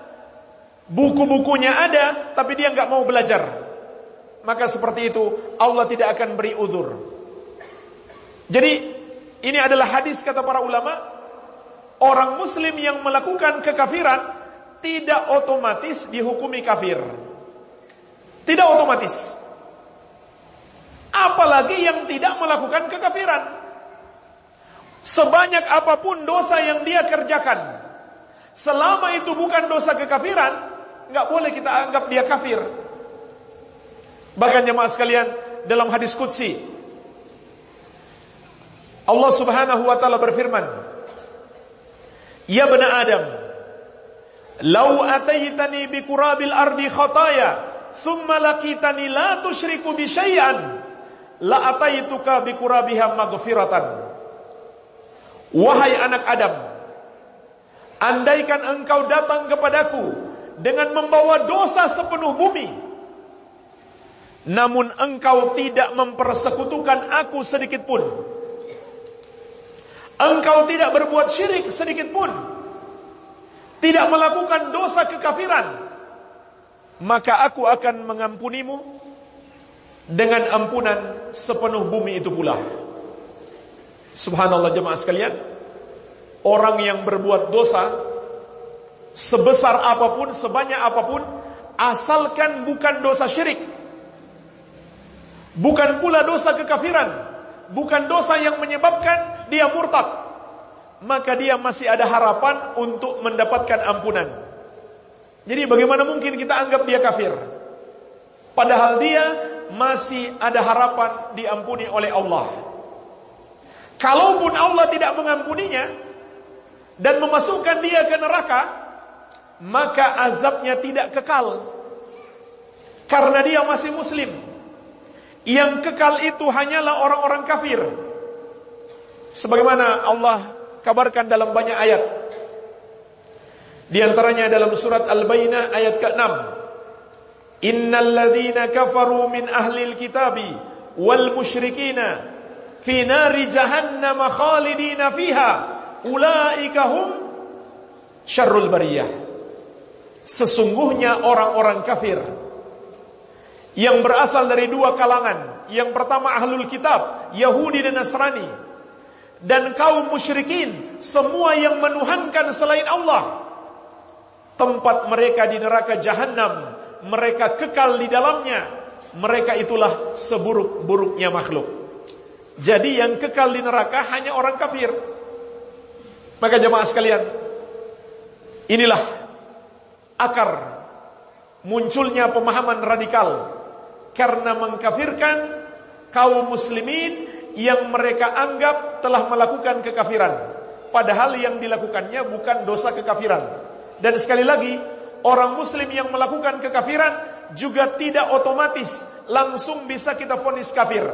buku-bukunya ada, tapi dia nggak mau belajar. Maka seperti itu Allah tidak akan beri uzur. Jadi ini adalah hadis kata para ulama, orang muslim yang melakukan kekafiran tidak otomatis dihukumi kafir. Tidak otomatis. Apalagi yang tidak melakukan kekafiran. Sebanyak apa pun dosa yang dia kerjakan, selama itu bukan dosa kekafiran, nggak boleh kita anggap dia kafir. Bahkan jemaah sekalian dalam hadis qudsi Allah Subhanahu wa taala berfirman, "Ya bani Adam, lau ataitani bi kurabil ardi khataya, thumma laqitani la tusyriku bi syai'an, la ataituka bi kurabiha maghfiratan." Wahai anak Adam, andaikan engkau datang kepadaku dengan membawa dosa sepenuh bumi. Namun engkau tidak mempersekutukan aku sedikit pun. Engkau tidak berbuat syirik sedikit pun. Tidak melakukan dosa kekafiran. Maka aku akan mengampunimu dengan ampunan sepenuh bumi itu pula. Subhanallah jemaah sekalian. Orang yang berbuat dosa Sebesar apa pun, sebanyak apa pun, asalkan bukan dosa syirik. Bukan pula dosa kekafiran. Bukan dosa yang menyebabkan dia murtad. Maka dia masih ada harapan untuk mendapatkan ampunan. Jadi bagaimana mungkin kita anggap dia kafir? Padahal dia masih ada harapan diampuni oleh Allah. Kalaupun Allah tidak mengampuninya dan memasukkan dia ke neraka, maka azabnya tidak kekal. Karena dia masih muslim. Yang kekal itu hanyalah orang-orang kafir. Sebagaimana Allah kabarkan dalam banyak ayat. Di antaranya dalam surat Al-Bayyinah ayat ke-6. Innal ladzina kafaru min ahlil kitabi wal musyrikina fi nari jahannam khalidina fiha ulaika hum syarrul bariyah. Sesungguhnya orang-orang kafir yang berasal dari dua kalangan. Yang pertama ahlul kitab, Yahudi dan Nasrani. Dan kaum musyrikin, semua yang menuhankan selain Allah. Tempat mereka di neraka jahanam, mereka kekal di dalamnya. Mereka itulah seburuk-buruknya makhluk. Jadi yang kekal di neraka hanya orang kafir. Maka jemaah sekalian, inilah akar munculnya pemahaman radikal karena mengkafirkan kaum muslimin yang mereka anggap telah melakukan kekafiran padahal yang dilakukannya bukan dosa kekafiran Dan sekali lagi, orang muslim yang melakukan kekafiran juga tidak otomatis langsung bisa kita vonis kafir.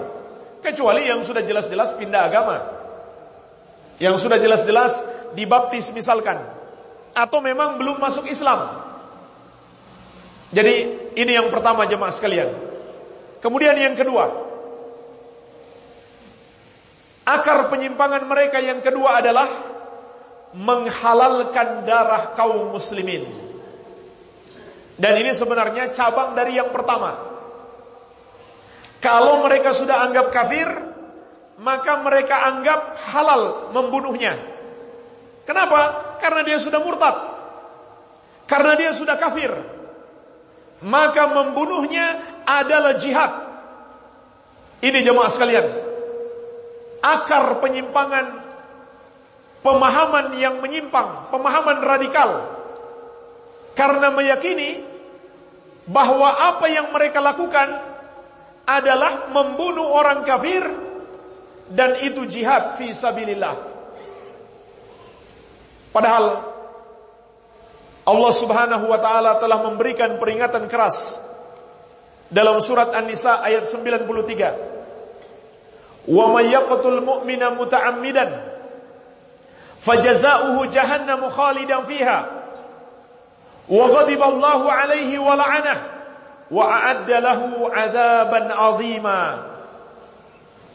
Kecuali yang sudah jelas-jelas pindah agama. Yang sudah jelas-jelas dibaptis misalkan. Atau memang belum masuk Islam. Jadi ini yang pertama jemaah sekalian. Kemudian yang kedua, Akar penyimpangan mereka yang kedua adalah menghalalkan darah kaum muslimin. Dan ini sebenarnya cabang dari yang pertama. Kalau mereka sudah anggap kafir, maka mereka anggap halal membunuhnya. Kenapa? Karena dia sudah murtad. Karena dia sudah kafir. Maka membunuhnya adalah jihad. Ini jemaah sekalian akar penyimpangan pemahaman yang menyimpang, pemahaman radikal. Karena meyakini bahwa apa yang mereka lakukan adalah membunuh orang kafir dan itu jihad fi sabilillah. Padahal Allah Subhanahu wa taala telah memberikan peringatan keras dalam surat An-Nisa ayat 93 wa may yaqtul mu'mina muta'ammidan fajaza'uhu jahannam khalidan fiha wa ghadiba Allahu 'alaihi wa la'anahu wa a'adda lahu 'adzaban 'azima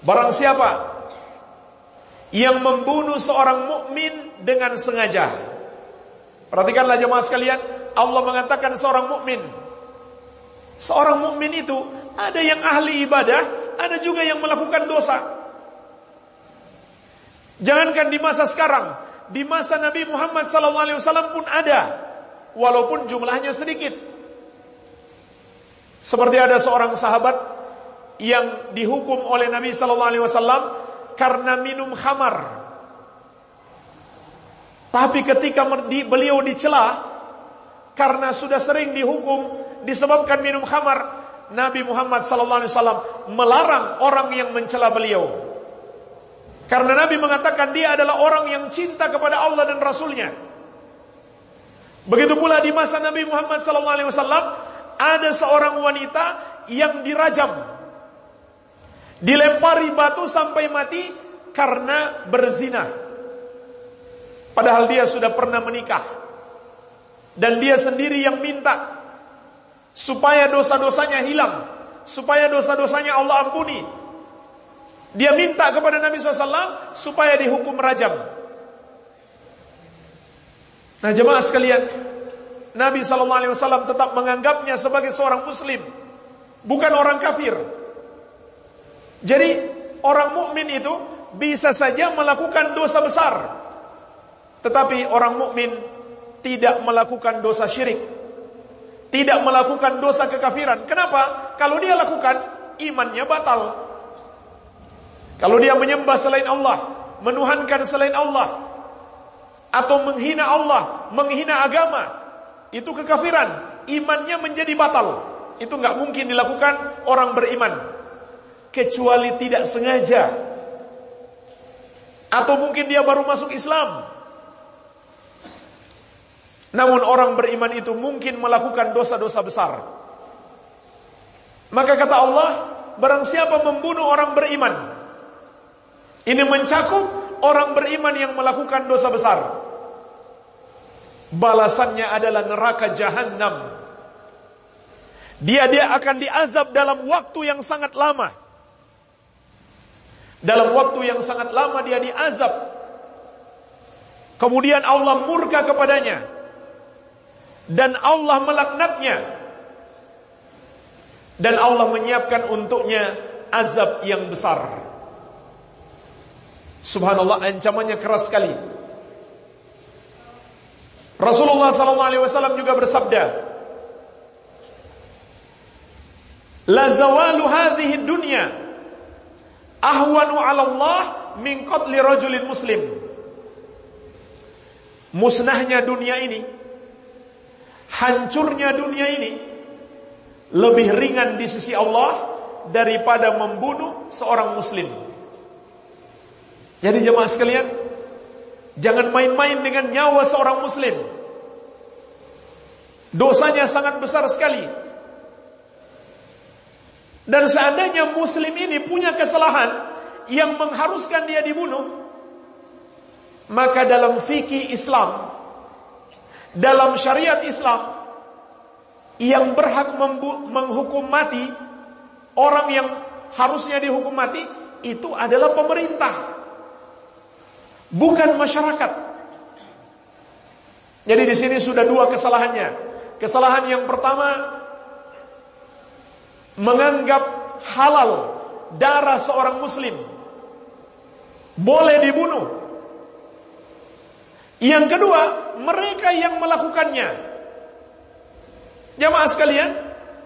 Barang siapa yang membunuh seorang mukmin dengan sengaja. Perhatikanlah jemaah sekalian, Allah mengatakan seorang mukmin. Seorang mukmin itu ada yang ahli ibadah, ada juga yang melakukan dosa. Jangankan di masa sekarang, di masa Nabi Muhammad SAW pun ada, walaupun jumlahnya sedikit. Seperti ada seorang sahabat yang dihukum oleh Nabi SAW karena minum khamar. Tapi ketika beliau dicela karena sudah sering dihukum disebabkan minum khamar, Nabi Muhammad SAW melarang orang yang mencela beliau. Karena Nabi mengatakan dia adalah orang yang cinta kepada Allah dan Rasulnya. Begitu pula di masa Nabi Muhammad SAW ada seorang wanita yang dirajam, dilempari batu sampai mati karena berzina. Padahal dia sudah pernah menikah dan dia sendiri yang minta supaya dosa-dosanya hilang, supaya dosa-dosanya Allah ampuni. Dia minta kepada Nabi SAW supaya dihukum rajam. Nah jemaah sekalian, Nabi SAW tetap menganggapnya sebagai seorang muslim, bukan orang kafir. Jadi orang mukmin itu bisa saja melakukan dosa besar, tetapi orang mukmin tidak melakukan dosa syirik tidak melakukan dosa kekafiran. Kenapa? Kalau dia lakukan, imannya batal. Kalau dia menyembah selain Allah, menuhankan selain Allah, atau menghina Allah, menghina agama, itu kekafiran. Imannya menjadi batal. Itu nggak mungkin dilakukan orang beriman. Kecuali tidak sengaja. Atau mungkin dia baru masuk Islam. Namun orang beriman itu mungkin melakukan dosa-dosa besar. Maka kata Allah, barang siapa membunuh orang beriman. Ini mencakup orang beriman yang melakukan dosa besar. Balasannya adalah neraka jahanam. Dia dia akan diazab dalam waktu yang sangat lama. Dalam waktu yang sangat lama dia diazab. Kemudian Allah murka kepadanya dan Allah melaknatnya dan Allah menyiapkan untuknya azab yang besar. Subhanallah ancamannya keras sekali. Rasulullah SAW juga bersabda, La zawalu hadhihi dunya ahwanu 'ala Allah min qatli rajulin muslim. Musnahnya dunia ini hancurnya dunia ini lebih ringan di sisi Allah daripada membunuh seorang muslim. Jadi jemaah sekalian, jangan main-main dengan nyawa seorang muslim. Dosanya sangat besar sekali. Dan seandainya muslim ini punya kesalahan yang mengharuskan dia dibunuh, maka dalam fikih Islam, dalam syariat Islam, yang berhak menghukum mati orang yang harusnya dihukum mati itu adalah pemerintah, bukan masyarakat. Jadi di sini sudah dua kesalahannya. Kesalahan yang pertama menganggap halal darah seorang muslim boleh dibunuh. Yang kedua, mereka yang melakukannya. Jamaah sekalian,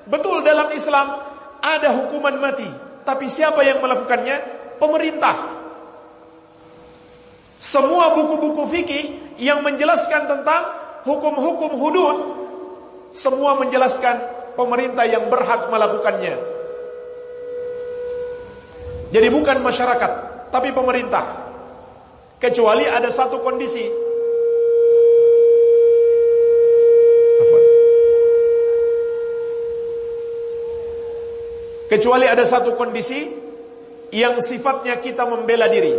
betul dalam Islam ada hukuman mati, tapi siapa yang melakukannya? Pemerintah. Semua buku-buku fikih yang menjelaskan tentang hukum-hukum hudud semua menjelaskan pemerintah yang berhak melakukannya. Jadi bukan masyarakat, tapi pemerintah. Kecuali ada satu kondisi. Kecuali ada satu kondisi yang sifatnya kita membela diri.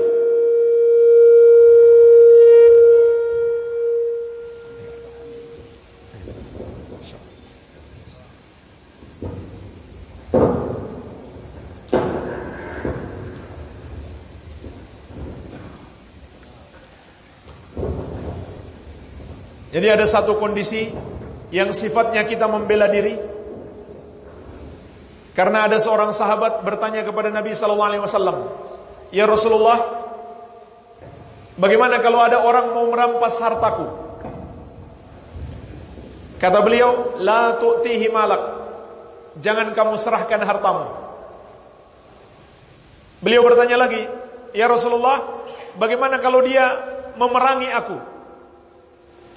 Jadi ada satu kondisi yang sifatnya kita membela diri. Karena ada seorang sahabat bertanya kepada Nabi sallallahu alaihi wasallam, "Ya Rasulullah, bagaimana kalau ada orang mau merampas hartaku?" Kata beliau, "La tu'tihi malak." Jangan kamu serahkan hartamu. Beliau bertanya lagi, "Ya Rasulullah, bagaimana kalau dia memerangi aku?"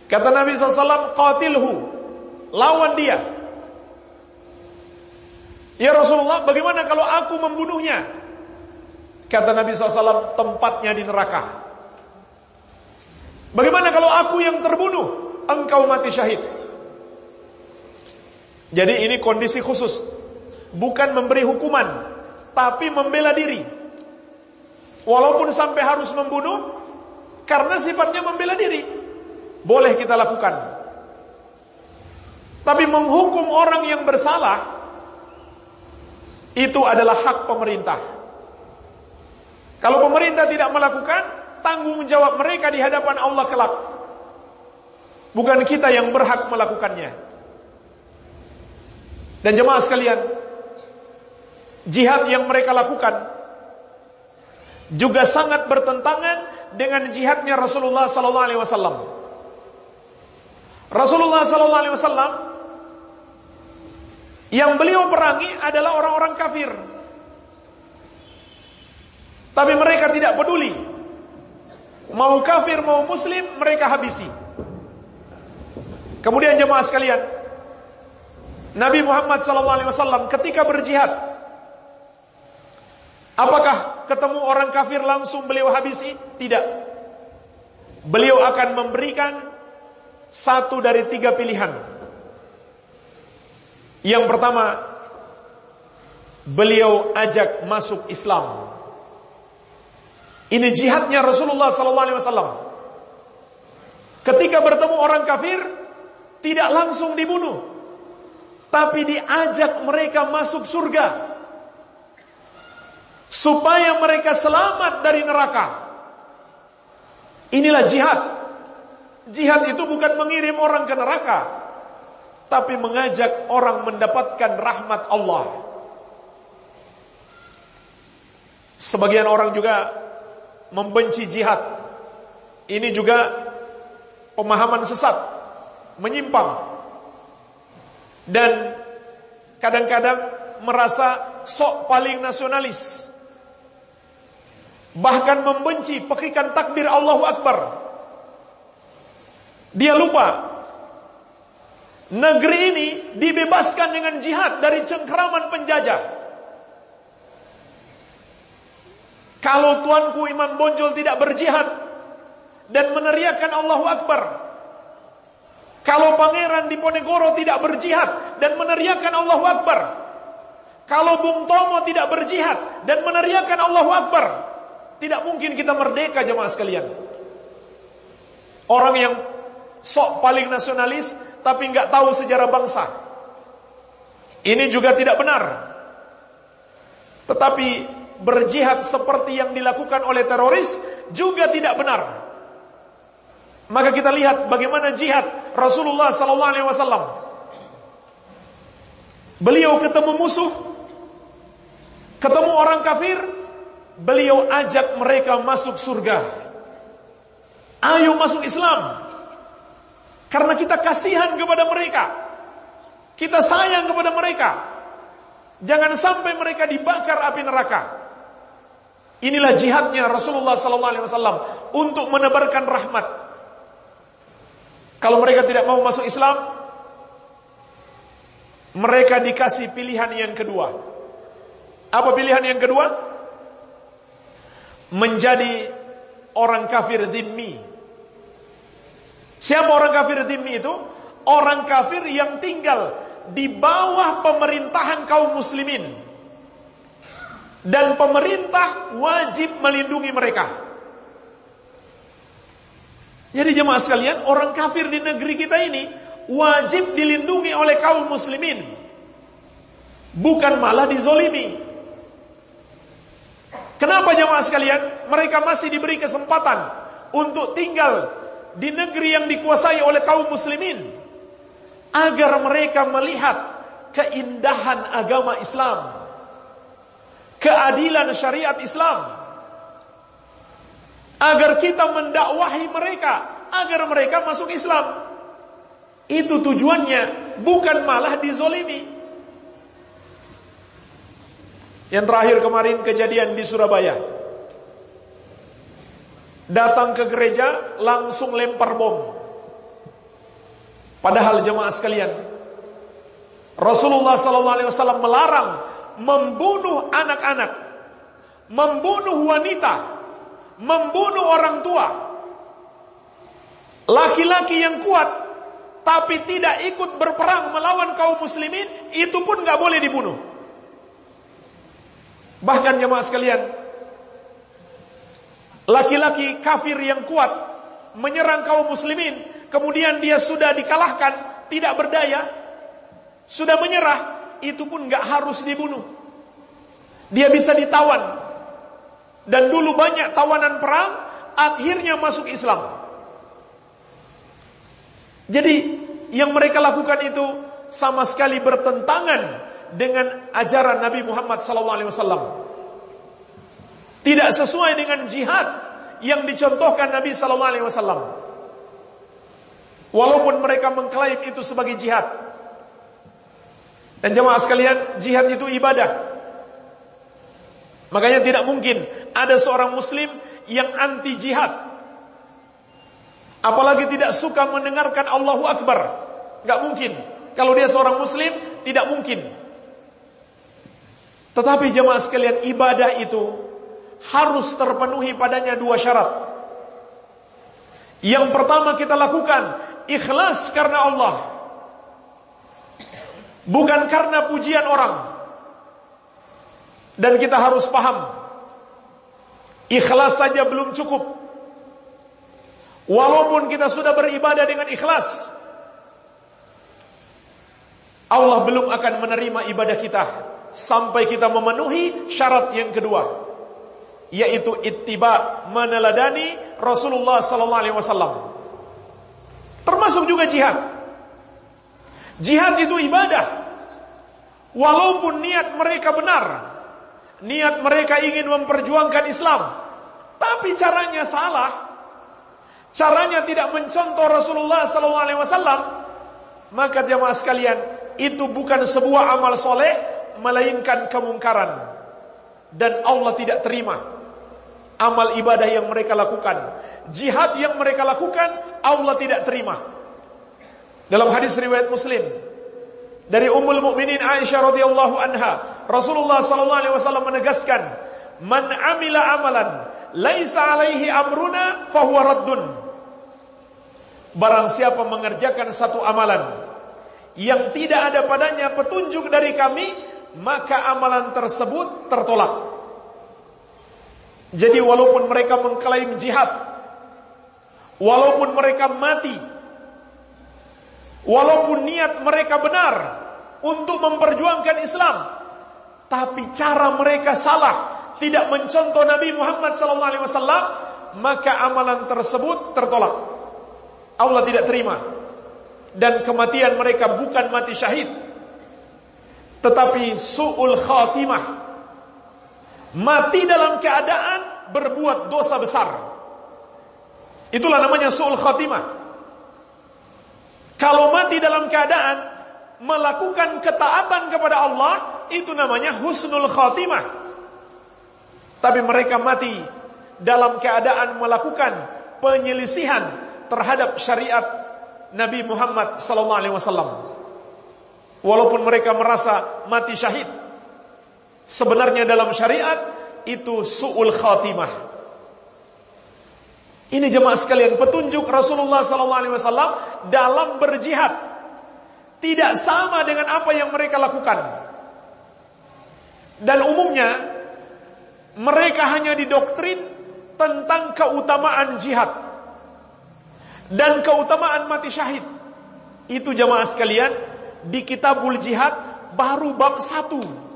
Kata Nabi SAW, qatilhu. Lawan dia. Ya Rasulullah, bagaimana kalau aku membunuhnya? Kata Nabi SAW, tempatnya di neraka. Bagaimana kalau aku yang terbunuh? Engkau mati syahid. Jadi ini kondisi khusus. Bukan memberi hukuman. Tapi membela diri. Walaupun sampai harus membunuh. Karena sifatnya membela diri boleh kita lakukan. Tapi menghukum orang yang bersalah itu adalah hak pemerintah. Kalau pemerintah tidak melakukan, tanggung jawab mereka di hadapan Allah kelak. Bukan kita yang berhak melakukannya. Dan jemaah sekalian, jihad yang mereka lakukan juga sangat bertentangan dengan jihadnya Rasulullah sallallahu alaihi wasallam. Rasulullah sallallahu alaihi wasallam yang beliau perangi adalah orang-orang kafir. Tapi mereka tidak peduli. Mau kafir mau muslim mereka habisi. Kemudian jemaah sekalian, Nabi Muhammad wasallam ketika berjihad Apakah ketemu orang kafir langsung beliau habisi? Tidak. Beliau akan memberikan satu dari tiga pilihan. Yang pertama, beliau ajak masuk Islam. Ini jihadnya Rasulullah sallallahu alaihi wasallam. Ketika bertemu orang kafir, tidak langsung dibunuh, tapi diajak mereka masuk surga. Supaya mereka selamat dari neraka. Inilah jihad. Jihad itu bukan mengirim orang ke neraka, tapi mengajak orang mendapatkan rahmat Allah. Sebagian orang juga membenci jihad. Ini juga pemahaman sesat, menyimpang. Dan kadang-kadang merasa sok paling nasionalis. Bahkan membenci pekikan takbir Allahu Akbar. Dia lupa negeri ini dibebaskan dengan jihad dari cengkeraman penjajah. Kalau tuanku Imam Bonjol tidak berjihad dan meneriakan Allahu Akbar, Kalau pangeran di Ponegoro tidak berjihad dan meneriakan Allahu Akbar. Kalau Bung Tomo tidak berjihad dan meneriakan Allahu Akbar. Tidak mungkin kita merdeka jemaah sekalian. Orang yang sok paling nasionalis tapi nggak tahu sejarah bangsa. Ini juga tidak benar. Tetapi berjihad seperti yang dilakukan oleh teroris juga tidak benar. Maka kita lihat bagaimana jihad Rasulullah sallallahu alaihi wasallam. Beliau ketemu musuh, ketemu orang kafir, beliau ajak mereka masuk surga. Ayo masuk Islam. Karena kita kasihan kepada mereka. Kita sayang kepada mereka. Jangan sampai mereka dibakar api neraka. Inilah jihadnya Rasulullah sallallahu alaihi wasallam untuk menebarkan rahmat. Kalau mereka tidak mau masuk Islam, mereka dikasih pilihan yang kedua. Apa pilihan yang kedua? Menjadi orang kafir dhimmi. Siapa orang kafir dhimmi itu? Orang kafir yang tinggal di bawah pemerintahan kaum muslimin. Dan pemerintah wajib melindungi mereka. Jadi jemaah sekalian, orang kafir di negeri kita ini wajib dilindungi oleh kaum muslimin. Bukan malah dizolimi. Kenapa jemaah sekalian? Mereka masih diberi kesempatan untuk tinggal di negeri yang dikuasai oleh kaum muslimin agar mereka melihat keindahan agama Islam, keadilan syariat Islam, agar kita mendakwahi mereka, agar mereka masuk Islam. Itu tujuannya, bukan malah dizolimi. Yang terakhir kemarin kejadian di Surabaya. Datang ke gereja, langsung lempar bom. Padahal jemaah sekalian, Rasulullah wasallam melarang membunuh anak-anak, membunuh wanita, membunuh orang tua. Laki-laki yang kuat tapi tidak ikut berperang melawan kaum muslimin, itu pun nggak boleh dibunuh. Bahkan jemaah sekalian, laki-laki kafir yang kuat menyerang kaum muslimin, kemudian dia sudah dikalahkan, tidak berdaya, sudah menyerah, itu pun nggak harus dibunuh. Dia bisa ditawan. Dan dulu banyak tawanan perang, akhirnya masuk Islam. Jadi yang mereka lakukan itu sama sekali bertentangan dengan ajaran Nabi Muhammad SAW. Tidak sesuai dengan jihad yang dicontohkan Nabi SAW. Walaupun mereka mengklaim itu sebagai jihad. Dan jemaah sekalian, jihad itu ibadah. Makanya tidak mungkin ada seorang muslim yang anti jihad. Apalagi tidak suka mendengarkan Allahu Akbar. Gak mungkin. Kalau dia seorang muslim, tidak mungkin. Tetapi jemaah sekalian, ibadah itu harus terpenuhi padanya dua syarat. Yang pertama kita lakukan ikhlas karena Allah. Bukan karena pujian orang. Dan kita harus paham. Ikhlas saja belum cukup. Walaupun kita sudah beribadah dengan ikhlas. Allah belum akan menerima ibadah kita. Sampai kita memenuhi syarat yang kedua yaitu ittiba meneladani Rasulullah sallallahu alaihi wasallam. Termasuk juga jihad. Jihad itu ibadah. Walaupun niat mereka benar, niat mereka ingin memperjuangkan Islam, tapi caranya salah. Caranya tidak mencontoh Rasulullah sallallahu alaihi wasallam, maka jemaah sekalian, itu bukan sebuah amal soleh, melainkan kemungkaran. Dan Allah tidak terima amal ibadah yang mereka lakukan, jihad yang mereka lakukan, Allah tidak terima. Dalam hadis riwayat Muslim dari Ummul Mukminin Aisyah radhiyallahu anha, Rasulullah sallallahu alaihi wasallam menegaskan, "Man amila amalan laisa alaihi amruna fahuwa raddun." Barang siapa mengerjakan satu amalan yang tidak ada padanya petunjuk dari kami, maka amalan tersebut tertolak. Jadi walaupun mereka mengklaim jihad, walaupun mereka mati, walaupun niat mereka benar untuk memperjuangkan Islam, tapi cara mereka salah, tidak mencontoh Nabi Muhammad SAW, maka amalan tersebut tertolak. Allah tidak terima. Dan kematian mereka bukan mati syahid. Tetapi su'ul khatimah. Mati dalam keadaan berbuat dosa besar. Itulah namanya su'ul khatimah. Kalau mati dalam keadaan melakukan ketaatan kepada Allah, itu namanya husnul khatimah. Tapi mereka mati dalam keadaan melakukan penyelisihan terhadap syariat Nabi Muhammad wasallam. Walaupun mereka merasa mati syahid, sebenarnya dalam syariat itu suul khatimah. Ini jemaah sekalian petunjuk Rasulullah wasallam dalam berjihad tidak sama dengan apa yang mereka lakukan. Dan umumnya mereka hanya didoktrin tentang keutamaan jihad dan keutamaan mati syahid. Itu jamaah sekalian di kitabul jihad baru bab satu.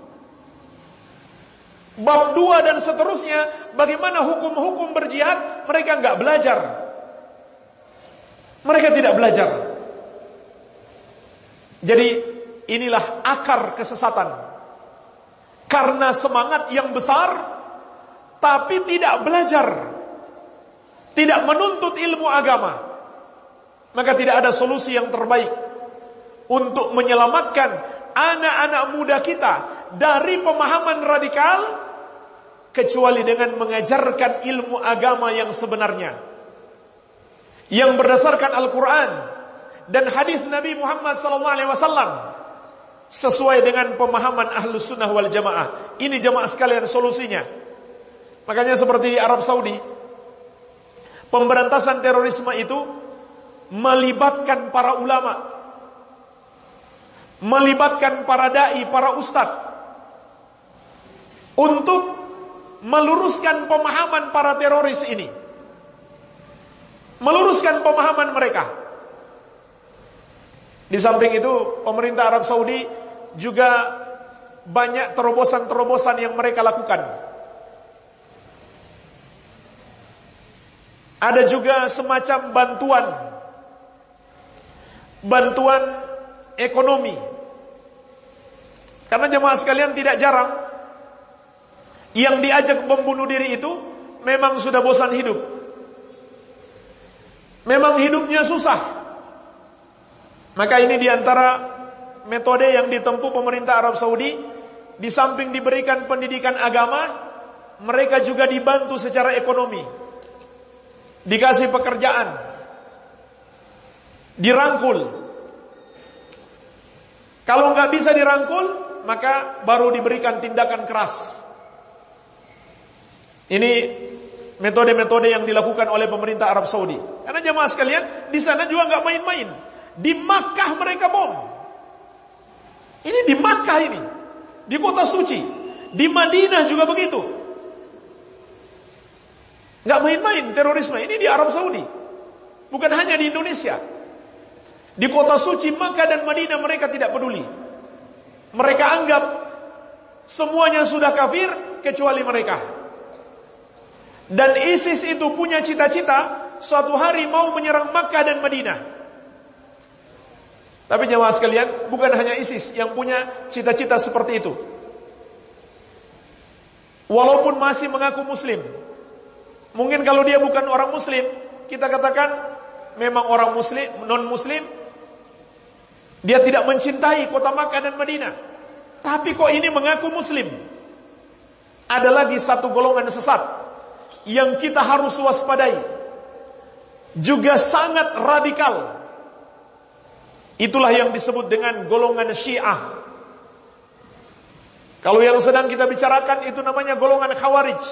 Bab dua dan seterusnya bagaimana hukum-hukum berjihad mereka nggak belajar. Mereka tidak belajar. Jadi inilah akar kesesatan. Karena semangat yang besar tapi tidak belajar. Tidak menuntut ilmu agama maka tidak ada solusi yang terbaik untuk menyelamatkan anak-anak muda kita dari pemahaman radikal kecuali dengan mengajarkan ilmu agama yang sebenarnya yang berdasarkan Al-Qur'an dan hadis Nabi Muhammad SAW sesuai dengan pemahaman Ahlus Sunnah wal Jamaah. Ini jamaah sekalian solusinya. Makanya seperti di Arab Saudi, pemberantasan terorisme itu melibatkan para ulama, melibatkan para dai, para ustadz untuk meluruskan pemahaman para teroris ini. Meluruskan pemahaman mereka. Di samping itu, pemerintah Arab Saudi juga banyak terobosan-terobosan yang mereka lakukan. Ada juga semacam bantuan bantuan ekonomi. Karena jemaah sekalian tidak jarang yang diajak membunuh diri itu memang sudah bosan hidup. Memang hidupnya susah. Maka ini di antara metode yang ditempuh pemerintah Arab Saudi. Di samping diberikan pendidikan agama, mereka juga dibantu secara ekonomi. Dikasih pekerjaan, dirangkul. Kalau nggak bisa dirangkul, maka baru diberikan tindakan keras. Ini metode-metode yang dilakukan oleh pemerintah Arab Saudi. Karena jemaah sekalian, di sana juga nggak main-main. Di Makkah mereka bom. Ini di Makkah ini, di kota suci. Di Madinah juga begitu. Nggak main-main terorisme. Ini di Arab Saudi. Bukan hanya di Indonesia. Di kota suci Makkah dan Madinah mereka tidak peduli. Mereka anggap semuanya sudah kafir kecuali mereka. Dan ISIS itu punya cita-cita suatu hari mau menyerang Makkah dan Madinah. Tapi jemaah sekalian, bukan hanya ISIS yang punya cita-cita seperti itu. Walaupun masih mengaku muslim. Mungkin kalau dia bukan orang muslim, kita katakan memang orang muslim, non muslim, dia tidak mencintai kota Makkah dan Madinah. Tapi kok ini mengaku muslim? Ada lagi satu golongan sesat yang kita harus waspadai. Juga sangat radikal. Itulah yang disebut dengan golongan Syiah. Kalau yang sedang kita bicarakan itu namanya golongan Khawarij.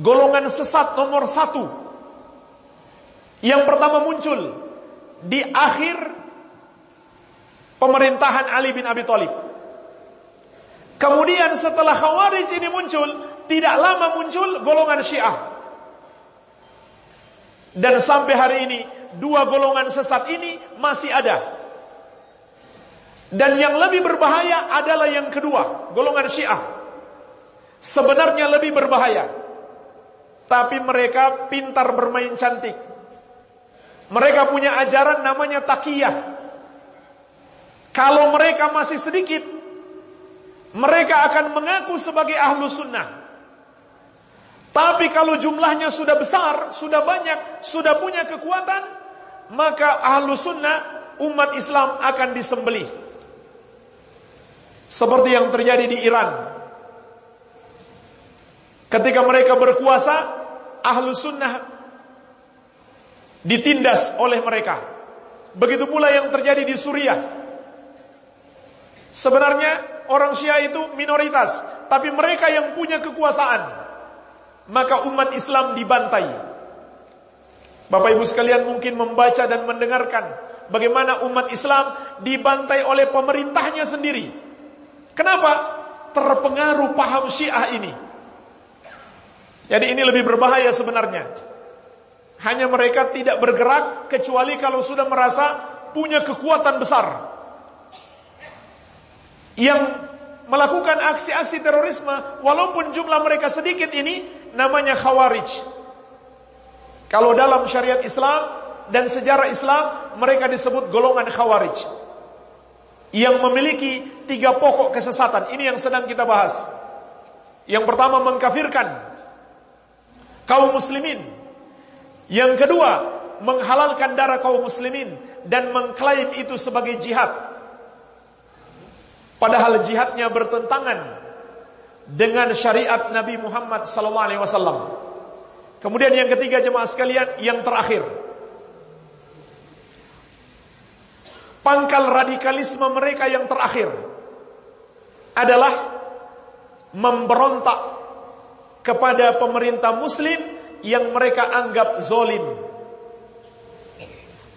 Golongan sesat nomor satu. Yang pertama muncul di akhir pemerintahan Ali bin Abi Thalib. Kemudian setelah Khawarij ini muncul, tidak lama muncul golongan Syiah. Dan sampai hari ini, dua golongan sesat ini masih ada. Dan yang lebih berbahaya adalah yang kedua, golongan Syiah. Sebenarnya lebih berbahaya. Tapi mereka pintar bermain cantik. Mereka punya ajaran namanya takiyah. Kalau mereka masih sedikit, mereka akan mengaku sebagai ahlu sunnah. Tapi kalau jumlahnya sudah besar, sudah banyak, sudah punya kekuatan, maka ahlu sunnah umat Islam akan disembelih. Seperti yang terjadi di Iran. Ketika mereka berkuasa, ahlu sunnah ditindas oleh mereka. Begitu pula yang terjadi di Suriah. Sebenarnya orang Syiah itu minoritas, tapi mereka yang punya kekuasaan, maka umat Islam dibantai. Bapak Ibu sekalian mungkin membaca dan mendengarkan bagaimana umat Islam dibantai oleh pemerintahnya sendiri. Kenapa? Terpengaruh paham Syiah ini. Jadi ini lebih berbahaya sebenarnya. Hanya mereka tidak bergerak kecuali kalau sudah merasa punya kekuatan besar yang melakukan aksi-aksi terorisme walaupun jumlah mereka sedikit ini namanya khawarij. Kalau dalam syariat Islam dan sejarah Islam mereka disebut golongan khawarij. Yang memiliki tiga pokok kesesatan. Ini yang sedang kita bahas. Yang pertama mengkafirkan kaum muslimin. Yang kedua menghalalkan darah kaum muslimin dan mengklaim itu sebagai jihad. Padahal jihadnya bertentangan dengan syariat Nabi Muhammad wasallam. Kemudian yang ketiga jemaah sekalian, yang terakhir. Pangkal radikalisme mereka yang terakhir adalah memberontak kepada pemerintah muslim yang mereka anggap zolim.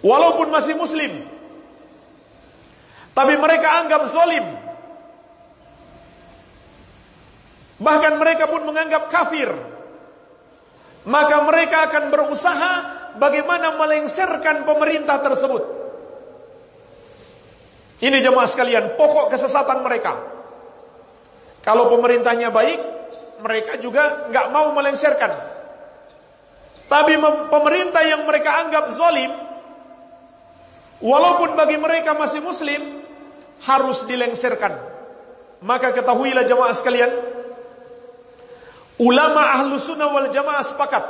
Walaupun masih muslim. Tapi mereka anggap zolim Bahkan mereka pun menganggap kafir. Maka mereka akan berusaha bagaimana melengsarkan pemerintah tersebut. Ini jemaah sekalian, pokok kesesatan mereka. Kalau pemerintahnya baik, mereka juga nggak mau melengsarkan. Tapi pemerintah yang mereka anggap zolim, walaupun bagi mereka masih muslim, harus dilengsarkan. Maka ketahuilah jemaah sekalian, Ulama ahlu sunnah wal jamaah sepakat.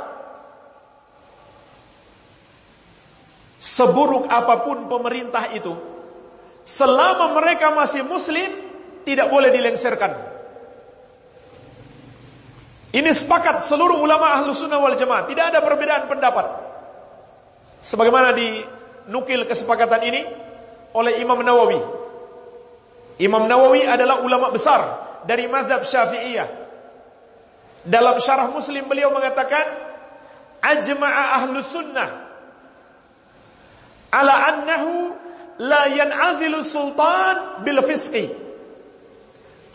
Seburuk apa pun pemerintah itu, selama mereka masih muslim, tidak boleh dilengsarkan. Ini sepakat seluruh ulama ahlu sunnah wal jamaah. Tidak ada perbedaan pendapat. Sebagaimana dinukil kesepakatan ini oleh Imam Nawawi. Imam Nawawi adalah ulama besar dari mazhab syafi'iyah. Dalam syarah Muslim beliau mengatakan ajma'a ahlu sunnah ala annahu la yan'azilu sultan bil fisqi.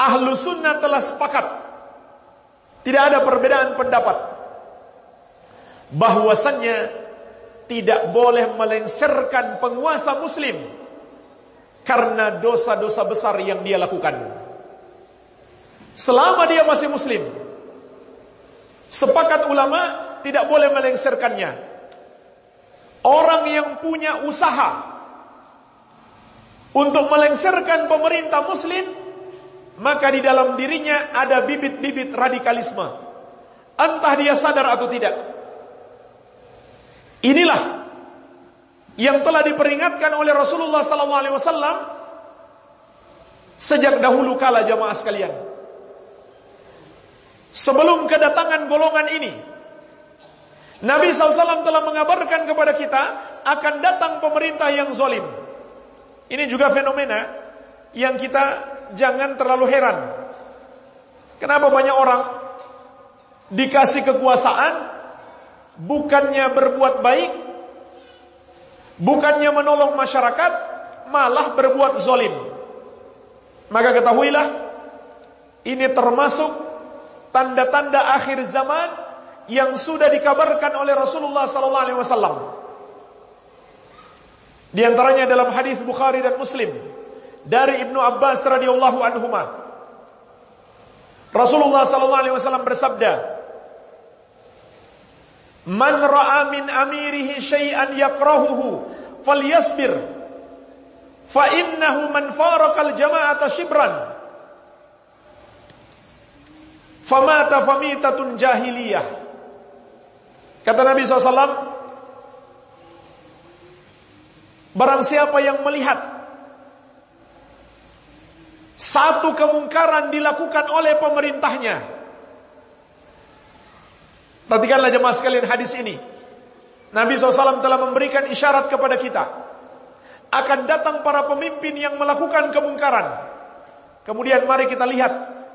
Ahlu sunnah telah sepakat tidak ada perbedaan pendapat bahwasannya tidak boleh melengsarkan penguasa muslim karena dosa-dosa besar yang dia lakukan. Selama dia masih muslim, Sepakat ulama tidak boleh melengsarkannya. Orang yang punya usaha untuk melengsarkan pemerintah muslim, maka di dalam dirinya ada bibit-bibit radikalisme. Entah dia sadar atau tidak. Inilah yang telah diperingatkan oleh Rasulullah SAW sejak dahulu kala jamaah sekalian. Sebelum kedatangan golongan ini, Nabi SAW telah mengabarkan kepada kita akan datang pemerintah yang zolim. Ini juga fenomena yang kita jangan terlalu heran. Kenapa banyak orang dikasih kekuasaan, bukannya berbuat baik, bukannya menolong masyarakat, malah berbuat zolim. Maka ketahuilah, ini termasuk tanda-tanda akhir zaman yang sudah dikabarkan oleh Rasulullah sallallahu alaihi wasallam. Di antaranya dalam hadis Bukhari dan Muslim dari Ibnu Abbas radhiyallahu anhuma. Rasulullah sallallahu alaihi wasallam bersabda, "Man ra'a min amirihi syai'an yakrahuhu falyasbir fa innahu man faraqal jama'ata shibran famata famitatun jahiliyah." Kata Nabi SAW, Barang siapa yang melihat satu kemungkaran dilakukan oleh pemerintahnya. Perhatikanlah jemaah sekalian hadis ini. Nabi SAW telah memberikan isyarat kepada kita. Akan datang para pemimpin yang melakukan kemungkaran. Kemudian mari kita lihat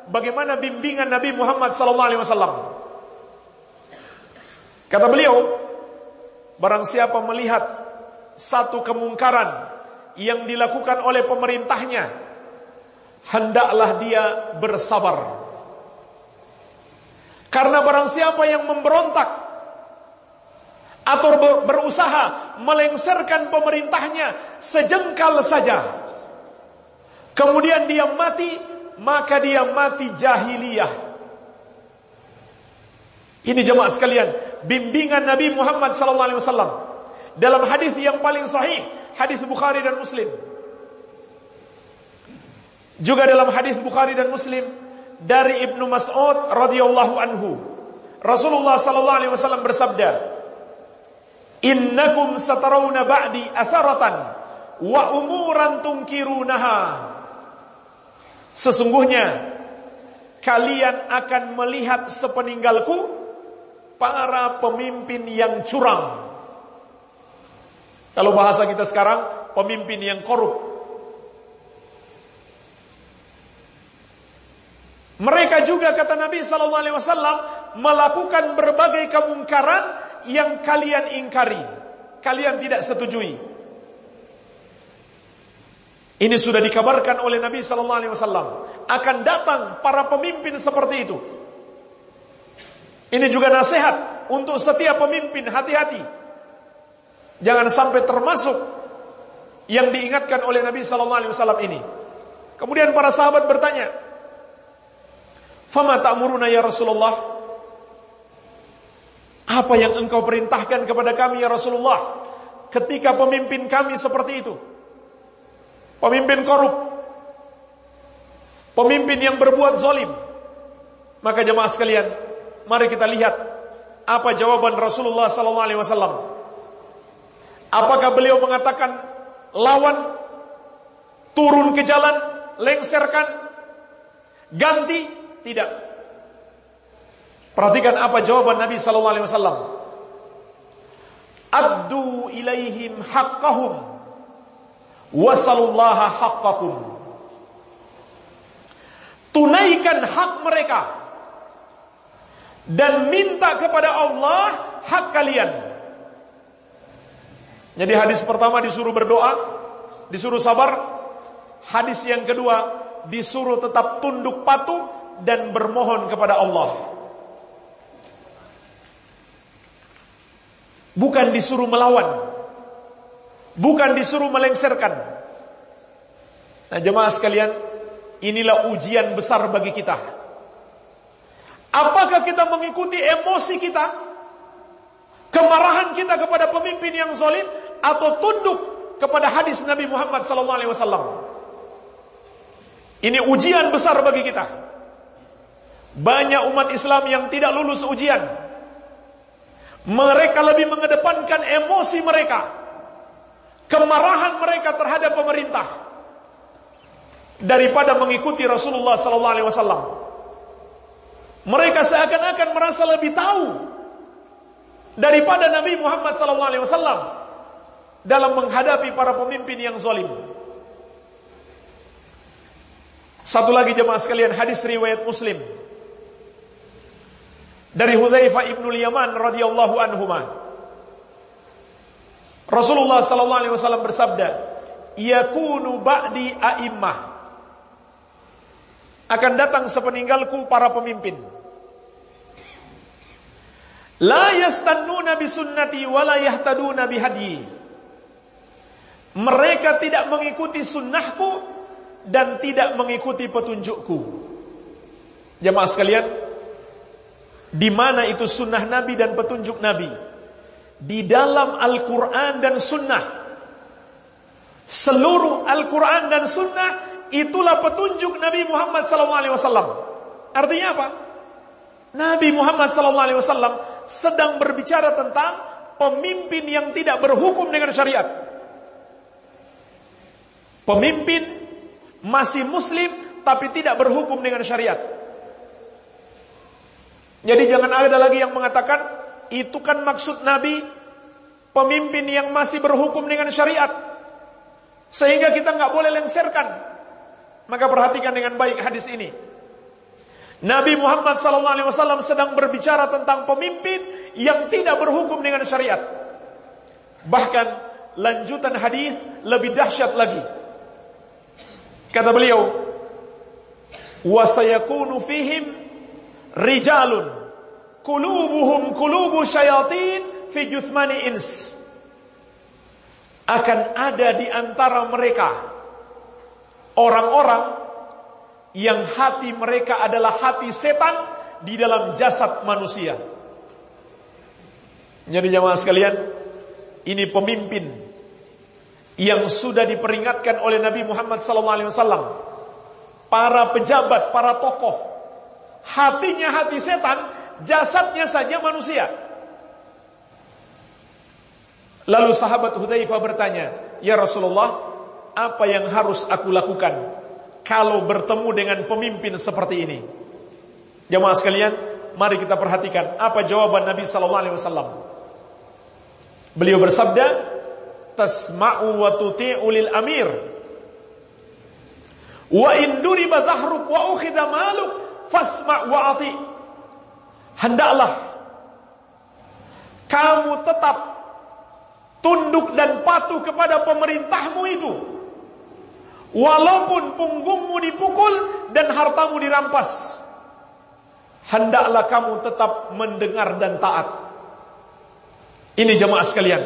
bagaimana bimbingan Nabi Muhammad SAW. Kata beliau, barang siapa melihat satu kemungkaran yang dilakukan oleh pemerintahnya, hendaklah dia bersabar. Karena barang siapa yang memberontak atau berusaha melengsarkan pemerintahnya sejengkal saja, kemudian dia mati, maka dia mati jahiliyah. Ini jemaah sekalian, bimbingan Nabi Muhammad sallallahu alaihi wasallam dalam hadis yang paling sahih, hadis Bukhari dan Muslim. Juga dalam hadis Bukhari dan Muslim dari Ibnu Mas'ud radhiyallahu anhu. Rasulullah sallallahu alaihi wasallam bersabda, "Innakum satarawna ba'di atharatan wa umuran tunkirunaha." Sesungguhnya kalian akan melihat sepeninggalku para pemimpin yang curang kalau bahasa kita sekarang, pemimpin yang korup. Mereka juga kata Nabi Wasallam melakukan berbagai kemungkaran yang kalian ingkari, kalian tidak setujui. Ini sudah dikabarkan oleh Nabi Sallallahu Alaihi Wasallam akan datang para pemimpin seperti itu. Ini juga nasihat untuk setiap pemimpin hati-hati Jangan sampai termasuk yang diingatkan oleh Nabi sallallahu alaihi wasallam ini. Kemudian para sahabat bertanya, "Fama ta'muruna ya Rasulullah?" Apa yang engkau perintahkan kepada kami ya Rasulullah ketika pemimpin kami seperti itu? Pemimpin korup. Pemimpin yang berbuat zalim. Maka jemaah sekalian, mari kita lihat apa jawaban Rasulullah wasallam Apakah beliau mengatakan lawan, turun ke jalan, lengserkan, ganti? Tidak. Perhatikan apa jawaban Nabi wasallam. Addu ilaihim haqqahum wasallallaha haqqakum. Tunaikan hak mereka dan minta kepada Allah hak kalian. Jadi hadis pertama disuruh berdoa, disuruh sabar. Hadis yang kedua disuruh tetap tunduk patuh dan bermohon kepada Allah. Bukan disuruh melawan. Bukan disuruh melengsarkan. Nah jemaah sekalian, inilah ujian besar bagi kita. Apakah kita mengikuti emosi kita? Kemarahan kita kepada pemimpin yang zalim atau tunduk kepada hadis Nabi Muhammad SAW. Ini ujian besar bagi kita. Banyak umat Islam yang tidak lulus ujian. Mereka lebih mengedepankan emosi mereka. Kemarahan mereka terhadap pemerintah. Daripada mengikuti Rasulullah SAW. Mereka seakan-akan merasa lebih tahu daripada Nabi Muhammad SAW dalam menghadapi para pemimpin yang zalim. Satu lagi jemaah sekalian hadis riwayat Muslim dari Hudzaifah ibnu Yaman radhiyallahu anhu. Rasulullah sallallahu alaihi wasallam bersabda, "Yakunu ba'di a'immah." Akan datang sepeninggalku para pemimpin. La yastannuna bi sunnati wa la yahtaduna bi hadyi. Mereka tidak mengikuti sunnahku dan tidak mengikuti petunjukku. Jemaah sekalian, di mana itu sunnah Nabi dan petunjuk Nabi? Di dalam Al-Quran dan sunnah. Seluruh Al-Quran dan sunnah itulah petunjuk Nabi Muhammad SAW. Artinya apa? Nabi Muhammad SAW sedang berbicara tentang pemimpin yang tidak berhukum dengan syariat. Pemimpin masih muslim tapi tidak berhukum dengan syariat. Jadi jangan ada lagi yang mengatakan itu kan maksud Nabi pemimpin yang masih berhukum dengan syariat. Sehingga kita nggak boleh lengserkan. Maka perhatikan dengan baik hadis ini. Nabi Muhammad SAW sedang berbicara tentang pemimpin yang tidak berhukum dengan syariat. Bahkan lanjutan hadis lebih dahsyat lagi. Kata beliau, "Wa sayakunu fihim rijalun kulubuhum kulubu syayatin fi juthmani ins." Akan ada di antara mereka orang-orang yang hati mereka adalah hati setan di dalam jasad manusia. Jadi jamaah sekalian, ini pemimpin yang sudah diperingatkan oleh Nabi Muhammad SAW. Para pejabat, para tokoh, hatinya hati setan, jasadnya saja manusia. Lalu sahabat Hudzaifah bertanya, "Ya Rasulullah, apa yang harus aku lakukan kalau bertemu dengan pemimpin seperti ini?" Jemaah sekalian, mari kita perhatikan apa jawaban Nabi sallallahu alaihi wasallam. Beliau bersabda, tasma'u wa tuti'u lil amir. Wa in duriba zahruk wa ukhidha maluk wa ati. Hendaklah kamu tetap tunduk dan patuh kepada pemerintahmu itu. Walaupun punggungmu dipukul dan hartamu dirampas. Hendaklah kamu tetap mendengar dan taat. Ini jemaah sekalian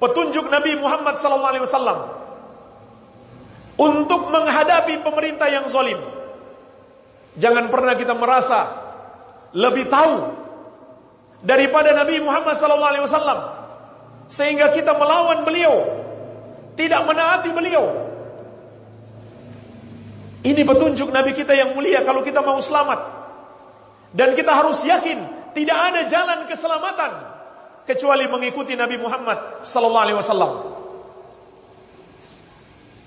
petunjuk Nabi Muhammad SAW untuk menghadapi pemerintah yang zalim. Jangan pernah kita merasa lebih tahu daripada Nabi Muhammad SAW sehingga kita melawan beliau, tidak menaati beliau. Ini petunjuk Nabi kita yang mulia kalau kita mau selamat. Dan kita harus yakin tidak ada jalan keselamatan kecuali mengikuti Nabi Muhammad wasallam.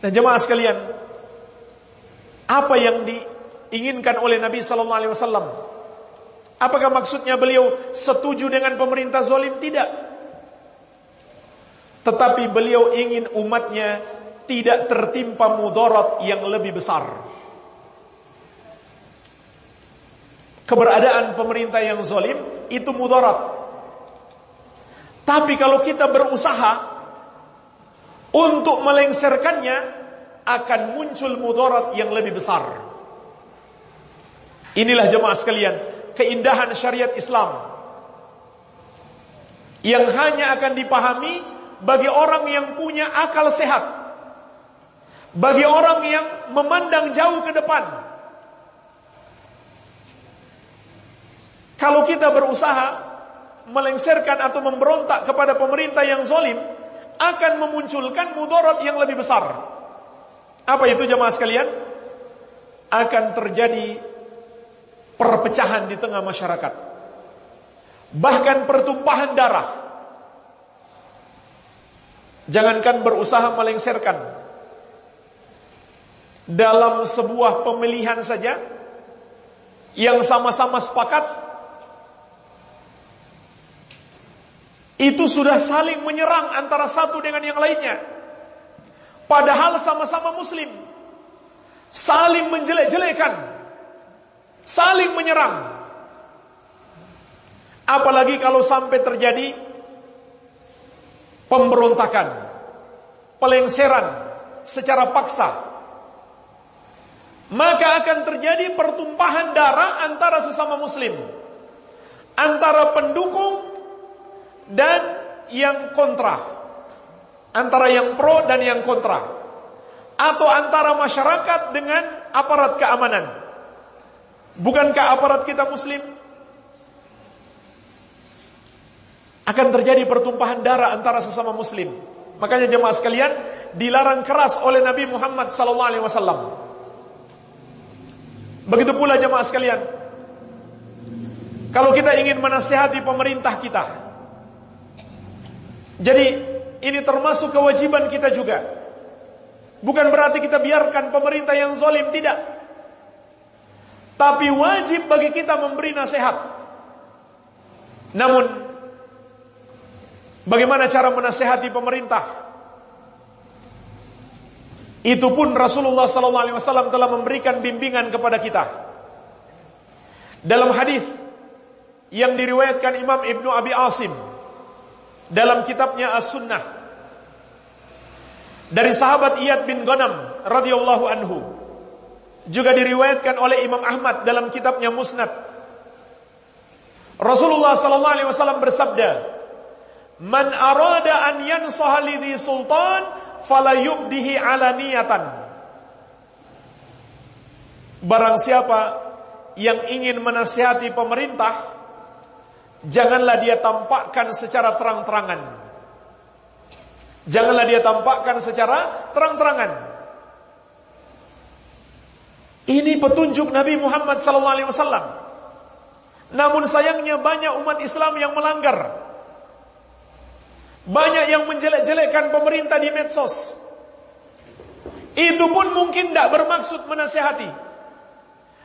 Dan jemaah sekalian, apa yang diinginkan oleh Nabi sallallahu alaihi wasallam? Apakah maksudnya beliau setuju dengan pemerintah zalim? Tidak. Tetapi beliau ingin umatnya tidak tertimpa mudarat yang lebih besar. Keberadaan pemerintah yang zalim itu mudarat. Tapi kalau kita berusaha untuk melengsarkannya, akan muncul mudarat yang lebih besar. Inilah jemaah sekalian, keindahan syariat Islam yang hanya akan dipahami bagi orang yang punya akal sehat. Bagi orang yang memandang jauh ke depan. Kalau kita berusaha melengsarkan atau memberontak kepada pemerintah yang zalim akan memunculkan mudarat yang lebih besar. Apa itu jemaah sekalian? Akan terjadi perpecahan di tengah masyarakat. Bahkan pertumpahan darah. Jangankan berusaha melengsarkan. Dalam sebuah pemilihan saja yang sama-sama sepakat itu sudah saling menyerang antara satu dengan yang lainnya. Padahal sama-sama muslim. Saling menjelek-jelekan. Saling menyerang. Apalagi kalau sampai terjadi pemberontakan, pelengseran secara paksa, maka akan terjadi pertumpahan darah antara sesama muslim, antara pendukung dan yang kontra, antara yang pro dan yang kontra, atau antara masyarakat dengan aparat keamanan. Bukankah aparat kita muslim? Akan terjadi pertumpahan darah antara sesama muslim. Makanya jemaah sekalian dilarang keras oleh Nabi Muhammad wasallam. Begitu pula jemaah sekalian. Kalau kita ingin menasihati pemerintah kita. Jadi ini termasuk kewajiban kita juga. Bukan berarti kita biarkan pemerintah yang zalim tidak. Tapi wajib bagi kita memberi nasihat. Namun Bagaimana cara menasehati pemerintah? Itu pun Rasulullah wasallam telah memberikan bimbingan kepada kita. Dalam hadis yang diriwayatkan Imam Ibnu Abi Asim dalam kitabnya As-Sunnah dari sahabat Iyad bin Ghanam radhiyallahu anhu juga diriwayatkan oleh Imam Ahmad dalam kitabnya Musnad Rasulullah sallallahu alaihi wasallam bersabda Man arada an yansaha sultan fala yubdihi alaniyatan. Barang siapa yang ingin menasihati pemerintah, janganlah dia tampakkan secara terang-terangan. Janganlah dia tampakkan secara terang-terangan. Ini petunjuk Nabi Muhammad SAW. Namun sayangnya banyak umat Islam yang melanggar. Banyak yang menjelek-jelekkan pemerintah di medsos. Itu pun mungkin tidak bermaksud menasehati.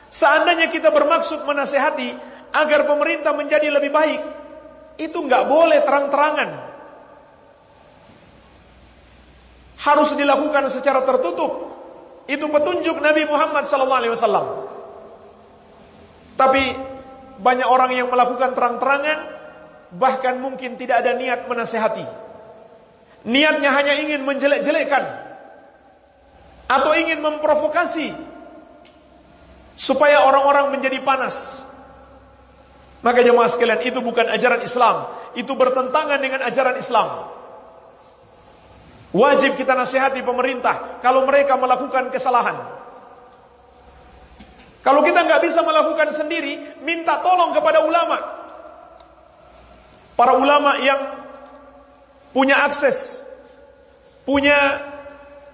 Seandainya kita bermaksud menasehati agar pemerintah menjadi lebih baik, itu nggak boleh terang-terangan. Harus dilakukan secara tertutup. Itu petunjuk Nabi Muhammad SAW. Tapi banyak orang yang melakukan terang-terangan bahkan mungkin tidak ada niat menasehati. Niatnya hanya ingin menjelek-jelekkan atau ingin memprovokasi supaya orang-orang menjadi panas. Maka jemaah sekalian, itu bukan ajaran Islam, itu bertentangan dengan ajaran Islam. Wajib kita nasihati pemerintah kalau mereka melakukan kesalahan. Kalau kita nggak bisa melakukan sendiri, minta tolong kepada ulama para ulama yang punya akses, punya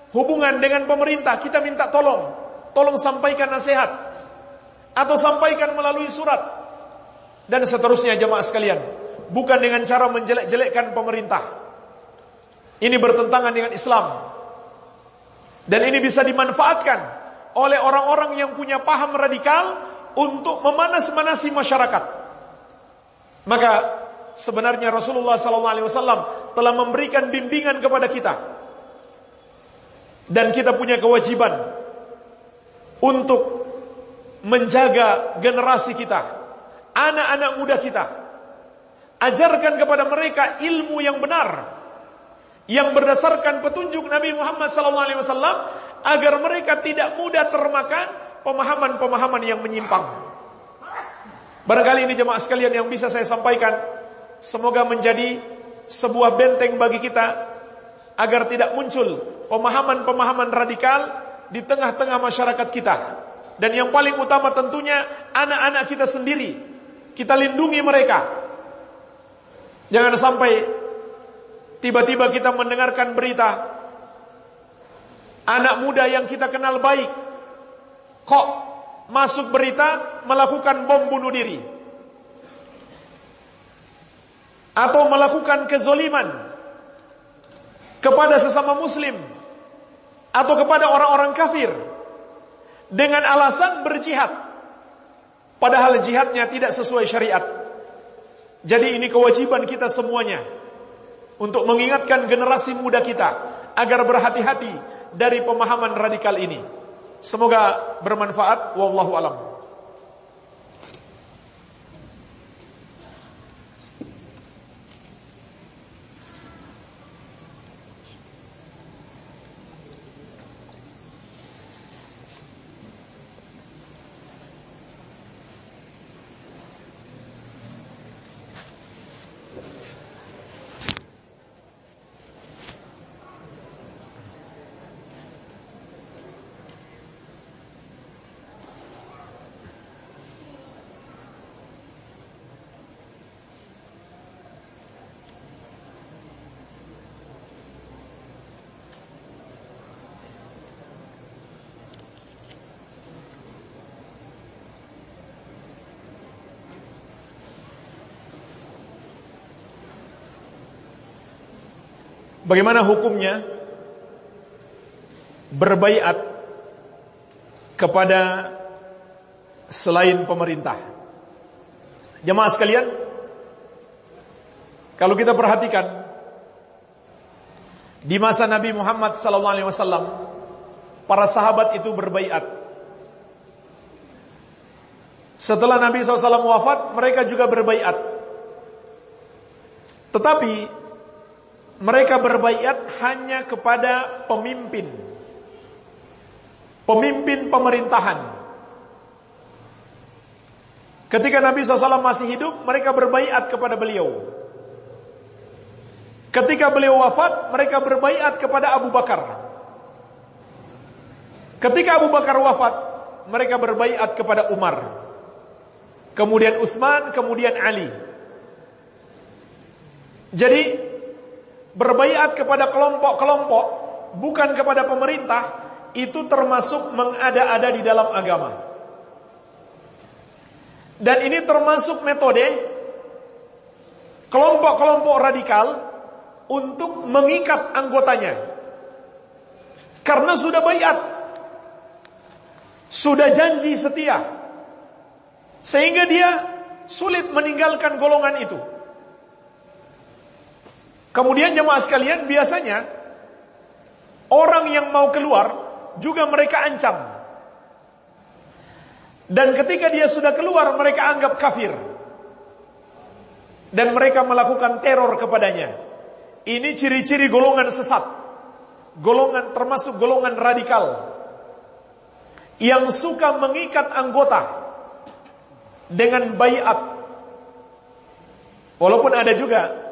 hubungan dengan pemerintah, kita minta tolong, tolong sampaikan nasihat atau sampaikan melalui surat dan seterusnya jemaah sekalian, bukan dengan cara menjelek-jelekkan pemerintah. Ini bertentangan dengan Islam. Dan ini bisa dimanfaatkan oleh orang-orang yang punya paham radikal untuk memanas-manasi masyarakat. Maka sebenarnya Rasulullah SAW telah memberikan bimbingan kepada kita. Dan kita punya kewajiban untuk menjaga generasi kita, anak-anak muda kita. Ajarkan kepada mereka ilmu yang benar yang berdasarkan petunjuk Nabi Muhammad SAW agar mereka tidak mudah termakan pemahaman-pemahaman yang menyimpang. Barangkali ini jemaah sekalian yang bisa saya sampaikan Semoga menjadi sebuah benteng bagi kita agar tidak muncul pemahaman-pemahaman radikal di tengah-tengah masyarakat kita. Dan yang paling utama tentunya anak-anak kita sendiri. Kita lindungi mereka. Jangan sampai tiba-tiba kita mendengarkan berita anak muda yang kita kenal baik kok masuk berita melakukan bom bunuh diri? Atau melakukan kezoliman kepada sesama muslim atau kepada orang-orang kafir dengan alasan berjihad padahal jihadnya tidak sesuai syariat. Jadi ini kewajiban kita semuanya untuk mengingatkan generasi muda kita agar berhati-hati dari pemahaman radikal ini. Semoga bermanfaat. Wallahu alam Bagaimana hukumnya berbaiat kepada selain pemerintah? Jemaah sekalian, kalau kita perhatikan di masa Nabi Muhammad SAW, para sahabat itu berbaiat. Setelah Nabi SAW wafat, mereka juga berbaiat. Tetapi mereka berbaiat hanya kepada pemimpin, pemimpin pemerintahan. Ketika Nabi SAW masih hidup, mereka berbaiat kepada beliau. Ketika beliau wafat, mereka berbaiat kepada Abu Bakar. Ketika Abu Bakar wafat, mereka berbaiat kepada Umar. Kemudian Utsman, kemudian Ali. Jadi berbaiat kepada kelompok-kelompok bukan kepada pemerintah itu termasuk mengada-ada di dalam agama. Dan ini termasuk metode kelompok-kelompok radikal untuk mengikat anggotanya. Karena sudah bayat. Sudah janji setia. Sehingga dia sulit meninggalkan golongan itu. Kemudian jemaah sekalian biasanya orang yang mau keluar juga mereka ancam. Dan ketika dia sudah keluar mereka anggap kafir. Dan mereka melakukan teror kepadanya. Ini ciri-ciri golongan sesat. Golongan termasuk golongan radikal. Yang suka mengikat anggota dengan bayat. Walaupun ada juga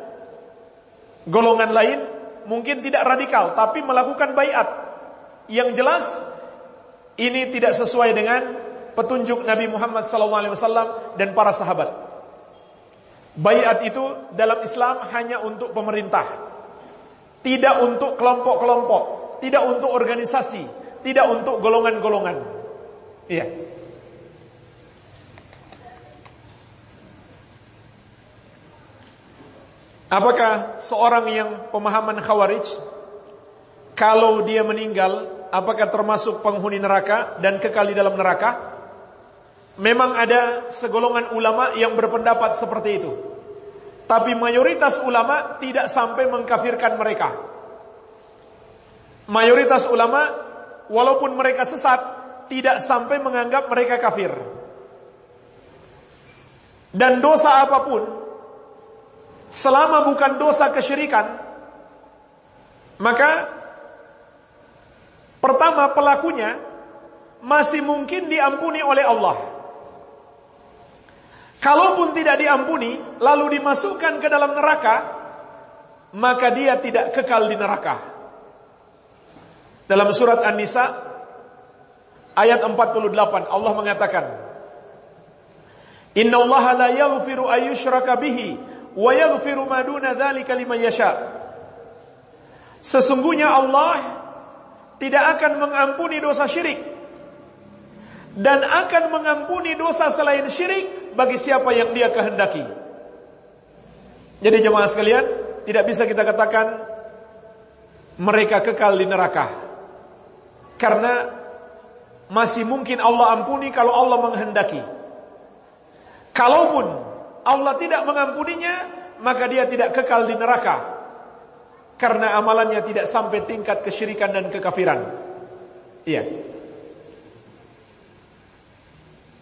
golongan lain mungkin tidak radikal tapi melakukan bayat. Yang jelas ini tidak sesuai dengan petunjuk Nabi Muhammad SAW dan para sahabat. Bayat itu dalam Islam hanya untuk pemerintah. Tidak untuk kelompok-kelompok, tidak untuk organisasi, tidak untuk golongan-golongan. Iya. Apakah seorang yang pemahaman khawarij kalau dia meninggal apakah termasuk penghuni neraka dan kekal di dalam neraka? Memang ada segolongan ulama yang berpendapat seperti itu. Tapi mayoritas ulama tidak sampai mengkafirkan mereka. Mayoritas ulama walaupun mereka sesat tidak sampai menganggap mereka kafir. Dan dosa apa pun selama bukan dosa kesyirikan maka pertama pelakunya masih mungkin diampuni oleh Allah. Kalaupun tidak diampuni, lalu dimasukkan ke dalam neraka, maka dia tidak kekal di neraka. Dalam surat An-Nisa ayat 48 Allah mengatakan, Inna Allah la yaghfiru ayyushraka bihi wa yaghfiru ma duna dzalika liman. Sesungguhnya Allah tidak akan mengampuni dosa syirik dan akan mengampuni dosa selain syirik bagi siapa yang dia kehendaki. Jadi jemaah sekalian, tidak bisa kita katakan mereka kekal di neraka. Karena masih mungkin Allah ampuni kalau Allah menghendaki. Kalaupun Allah tidak mengampuninya, maka dia tidak kekal di neraka. Karena amalannya tidak sampai tingkat kesyirikan dan kekafiran. Iya.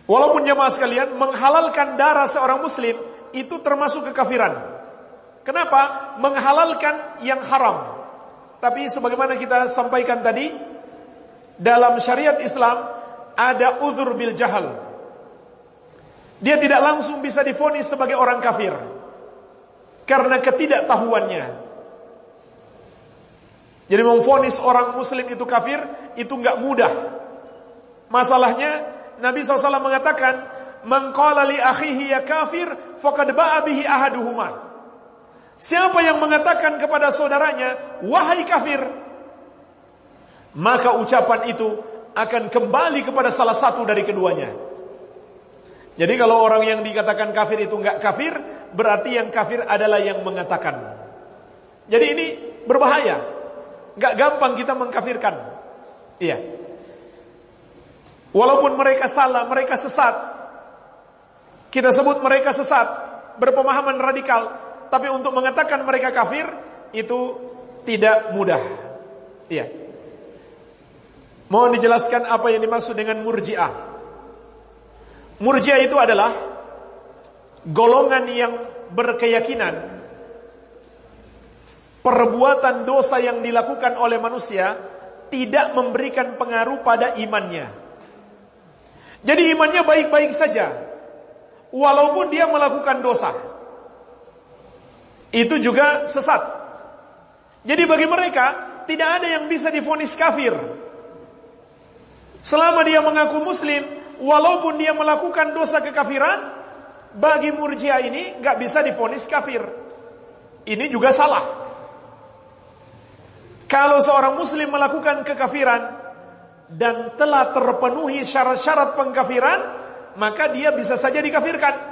Walaupun jemaah sekalian menghalalkan darah seorang muslim itu termasuk kekafiran. Kenapa? Menghalalkan yang haram. Tapi sebagaimana kita sampaikan tadi, dalam syariat Islam ada uzur bil jahal. Dia tidak langsung bisa difonis sebagai orang kafir karena ketidaktahuannya. Jadi memfonis orang muslim itu kafir itu nggak mudah. Masalahnya Nabi SAW mengatakan, "Mengqala li akhihi ya kafir, faqad bihi ahaduhuma." Siapa yang mengatakan kepada saudaranya, "Wahai kafir," maka ucapan itu akan kembali kepada salah satu dari keduanya. Jadi kalau orang yang dikatakan kafir itu enggak kafir, berarti yang kafir adalah yang mengatakan. Jadi ini berbahaya. Gak gampang kita mengkafirkan. Iya. Walaupun mereka salah, mereka sesat. Kita sebut mereka sesat, berpemahaman radikal. Tapi untuk mengatakan mereka kafir, itu tidak mudah. Iya. Mohon dijelaskan apa yang dimaksud dengan murjiah. Murjiah itu adalah golongan yang berkeyakinan perbuatan dosa yang dilakukan oleh manusia tidak memberikan pengaruh pada imannya. Jadi imannya baik-baik saja. Walaupun dia melakukan dosa. Itu juga sesat. Jadi bagi mereka tidak ada yang bisa difonis kafir Selama dia mengaku muslim, walaupun dia melakukan dosa kekafiran, bagi murjiah ini gak bisa difonis kafir. Ini juga salah. Kalau seorang muslim melakukan kekafiran dan telah terpenuhi syarat-syarat pengkafiran, maka dia bisa saja dikafirkan.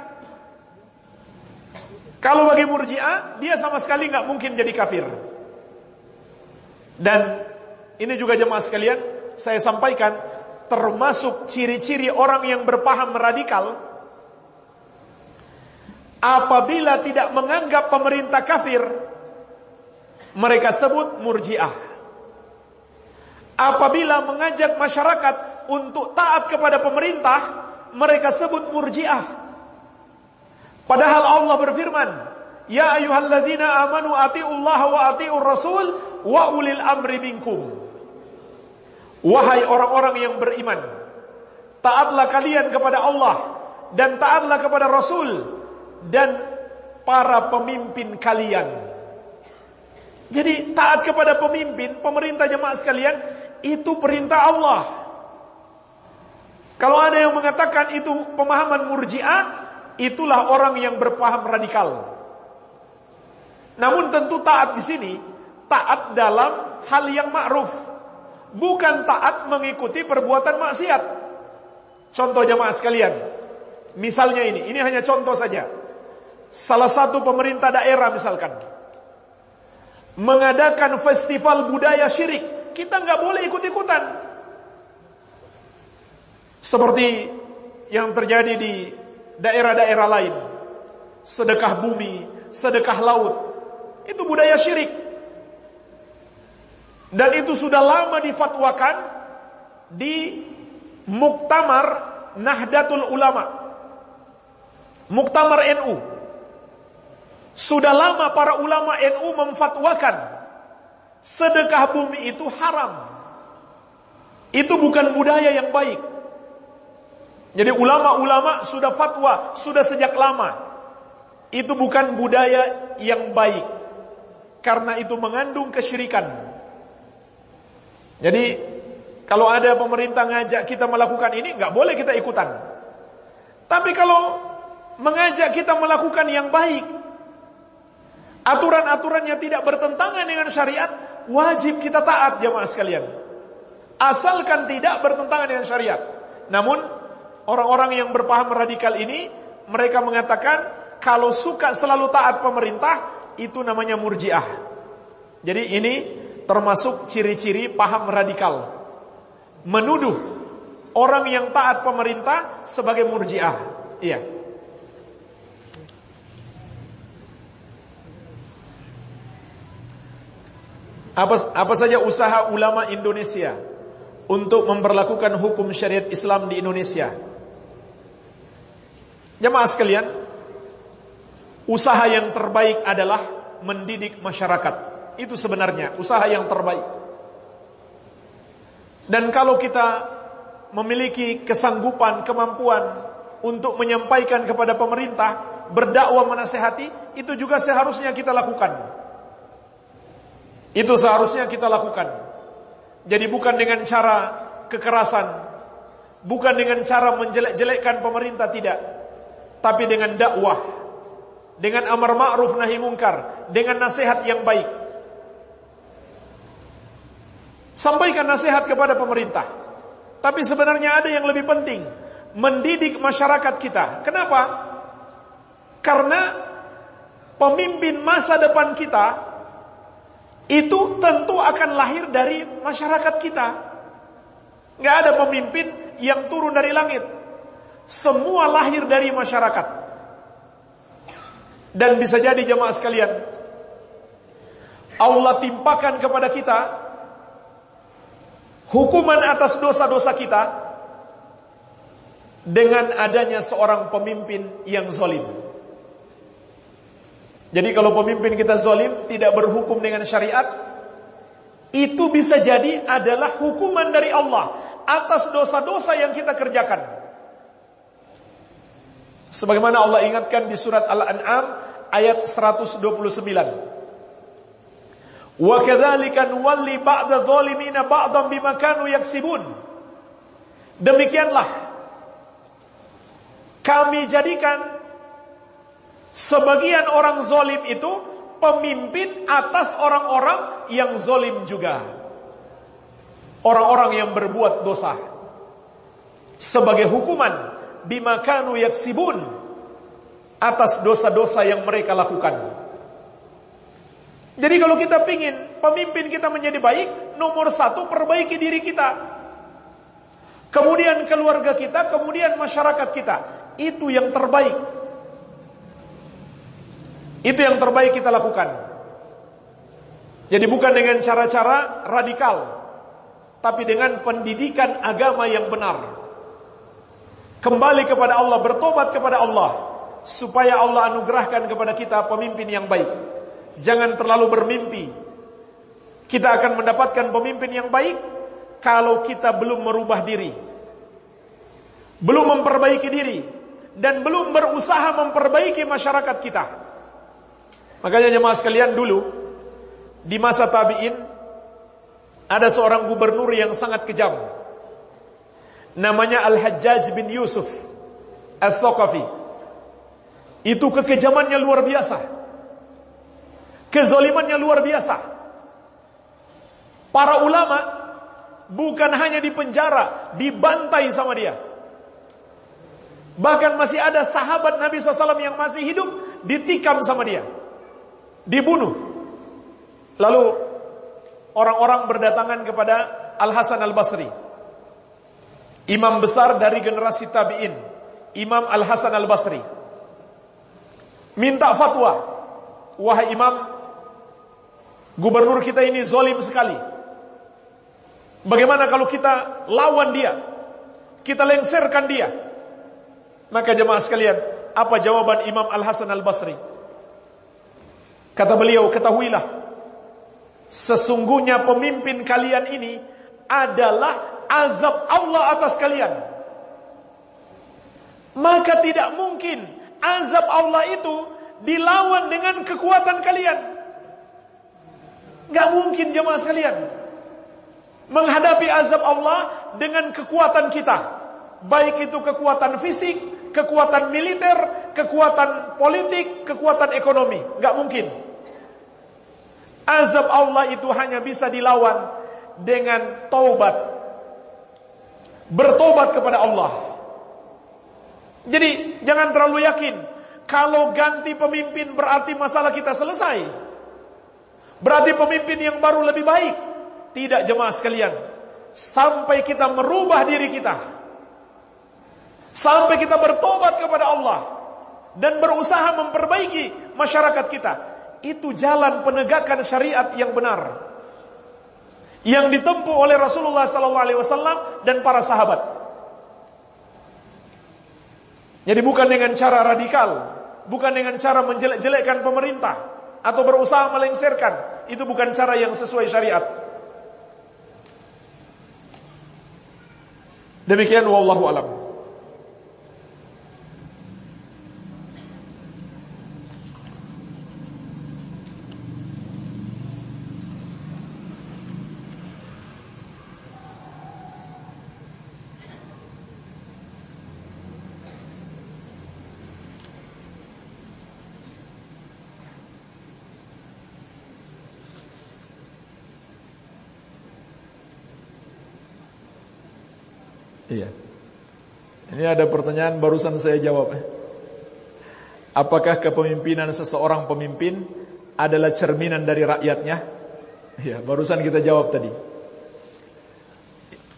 Kalau bagi murjiah, dia sama sekali nggak mungkin jadi kafir. Dan ini juga jemaah sekalian, saya sampaikan termasuk ciri-ciri orang yang berpaham radikal apabila tidak menganggap pemerintah kafir mereka sebut murjiah. Apabila mengajak masyarakat untuk taat kepada pemerintah mereka sebut murjiah. Padahal Allah berfirman ya ayyuhalladzina amanu atiullaha wa atiur rasul wa ulil amri minkum Wahai orang-orang yang beriman, taatlah kalian kepada Allah dan taatlah kepada Rasul dan para pemimpin kalian. Jadi taat kepada pemimpin, pemerintah jemaah sekalian, itu perintah Allah. Kalau ada yang mengatakan itu pemahaman murjiah, itulah orang yang berpaham radikal. Namun tentu taat di sini, taat dalam hal yang ma'ruf bukan taat mengikuti perbuatan maksiat. Contoh jemaah sekalian. Misalnya ini, ini hanya contoh saja. Salah satu pemerintah daerah misalkan mengadakan festival budaya syirik, kita nggak boleh ikut-ikutan. Seperti yang terjadi di daerah-daerah lain. Sedekah bumi, sedekah laut. Itu budaya syirik. Dan itu sudah lama difatwakan di Muktamar Nahdlatul Ulama. Muktamar NU. Sudah lama para ulama NU memfatwakan sedekah bumi itu haram. Itu bukan budaya yang baik. Jadi ulama-ulama sudah fatwa, sudah sejak lama. Itu bukan budaya yang baik. Karena itu mengandung kesyirikan. Jadi kalau ada pemerintah ngajak kita melakukan ini, nggak boleh kita ikutan. Tapi kalau mengajak kita melakukan yang baik, aturan-aturannya tidak bertentangan dengan syariat, wajib kita taat jamaah sekalian. Asalkan tidak bertentangan dengan syariat. Namun orang-orang yang berpaham radikal ini, mereka mengatakan kalau suka selalu taat pemerintah, itu namanya murjiah. Jadi ini termasuk ciri-ciri paham radikal. Menuduh orang yang taat pemerintah sebagai murjiah. Iya. Apa, apa saja usaha ulama Indonesia untuk memperlakukan hukum syariat Islam di Indonesia? Jemaah sekalian, usaha yang terbaik adalah mendidik masyarakat. Itu sebenarnya usaha yang terbaik. Dan kalau kita memiliki kesanggupan, kemampuan untuk menyampaikan kepada pemerintah, berdakwah menasehati, itu juga seharusnya kita lakukan. Itu seharusnya kita lakukan. Jadi bukan dengan cara kekerasan, bukan dengan cara menjelek-jelekkan pemerintah tidak, tapi dengan dakwah, dengan amar ma'ruf nahi mungkar, dengan nasihat yang baik. Sampaikan nasihat kepada pemerintah. Tapi sebenarnya ada yang lebih penting. Mendidik masyarakat kita. Kenapa? Karena pemimpin masa depan kita itu tentu akan lahir dari masyarakat kita. Nggak ada pemimpin yang turun dari langit. Semua lahir dari masyarakat. Dan bisa jadi jemaah sekalian, Allah timpakan kepada kita hukuman atas dosa-dosa kita dengan adanya seorang pemimpin yang zolim. Jadi kalau pemimpin kita zolim, tidak berhukum dengan syariat, itu bisa jadi adalah hukuman dari Allah atas dosa-dosa yang kita kerjakan. Sebagaimana Allah ingatkan di surat Al-An'am ayat 129. Wa kadzalika nuwalli ba'da dhalimina ba'dan bima kanu yaksibun. Demikianlah kami jadikan Sebagian orang zolim itu pemimpin atas orang-orang yang zolim juga. Orang-orang yang berbuat dosa. Sebagai hukuman bimakanu yaksibun atas dosa-dosa yang mereka lakukan. Jadi kalau kita pingin pemimpin kita menjadi baik, nomor satu perbaiki diri kita. Kemudian keluarga kita, kemudian masyarakat kita. Itu yang terbaik. Itu yang terbaik kita lakukan. Jadi bukan dengan cara-cara radikal, tapi dengan pendidikan agama yang benar. Kembali kepada Allah, bertobat kepada Allah, supaya Allah anugerahkan kepada kita pemimpin yang baik. Jangan terlalu bermimpi. Kita akan mendapatkan pemimpin yang baik kalau kita belum merubah diri. Belum memperbaiki diri dan belum berusaha memperbaiki masyarakat kita. Makanya jemaah sekalian dulu di masa tabi'in ada seorang gubernur yang sangat kejam. Namanya Al-Hajjaj bin Yusuf Al-Thaqafi. Itu kekejamannya luar biasa. Kezolimannya luar biasa. Para ulama bukan hanya di penjara, dibantai sama dia. Bahkan masih ada sahabat Nabi SAW yang masih hidup, ditikam sama dia dibunuh. Lalu orang-orang berdatangan kepada Al Hasan Al Basri, imam besar dari generasi tabiin, Imam Al Hasan Al Basri, minta fatwa, wahai imam, gubernur kita ini zolim sekali. Bagaimana kalau kita lawan dia? Kita lengserkan dia. Maka jemaah sekalian, apa jawaban Imam Al Hasan Al Basri? Kata beliau, ketahuilah, sesungguhnya pemimpin kalian ini adalah azab Allah atas kalian. Maka tidak mungkin azab Allah itu dilawan dengan kekuatan kalian. Gak mungkin jemaah sekalian. Menghadapi azab Allah dengan kekuatan kita. Baik itu kekuatan fisik, kekuatan militer, kekuatan politik, kekuatan ekonomi. Gak mungkin. Azab Allah itu hanya bisa dilawan dengan taubat. Bertobat kepada Allah. Jadi jangan terlalu yakin kalau ganti pemimpin berarti masalah kita selesai. Berarti pemimpin yang baru lebih baik. Tidak jemaah sekalian. Sampai kita merubah diri kita. Sampai kita bertobat kepada Allah dan berusaha memperbaiki masyarakat kita itu jalan penegakan syariat yang benar yang ditempuh oleh Rasulullah wasallam dan para sahabat. Jadi bukan dengan cara radikal, bukan dengan cara menjelek-jelekkan pemerintah atau berusaha melengsarkan, itu bukan cara yang sesuai syariat. Demikian wallahu alam. Iya. Ini ada pertanyaan barusan saya jawab. Apakah kepemimpinan seseorang pemimpin adalah cerminan dari rakyatnya? Ya, barusan kita jawab tadi.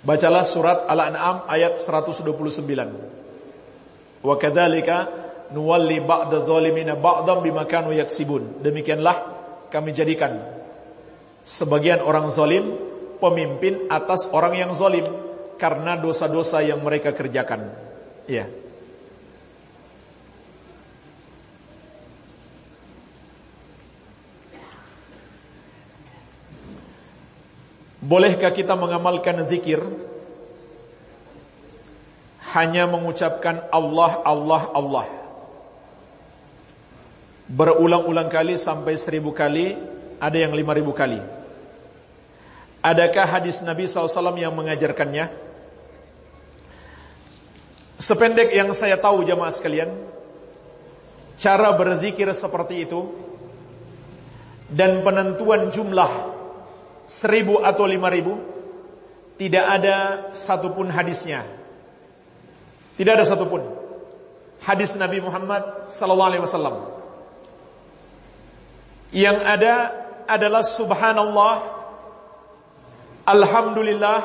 Bacalah surat Al-An'am ayat 129. Wa kadzalika nuwalli ba'da dhalimina ba'dhan bima kanu yaksibun. Demikianlah kami jadikan sebagian orang zalim pemimpin atas orang yang zalim karena dosa-dosa yang mereka kerjakan. Ya. Bolehkah kita mengamalkan zikir hanya mengucapkan Allah, Allah, Allah berulang-ulang kali sampai seribu kali, ada yang lima ribu kali. Adakah hadis Nabi SAW yang mengajarkannya? Sependek yang saya tahu jamaah sekalian, cara berzikir seperti itu dan penentuan jumlah seribu atau lima ribu, tidak ada satupun hadisnya. Tidak ada satupun hadis Nabi Muhammad wasallam. Yang ada adalah subhanallah, alhamdulillah,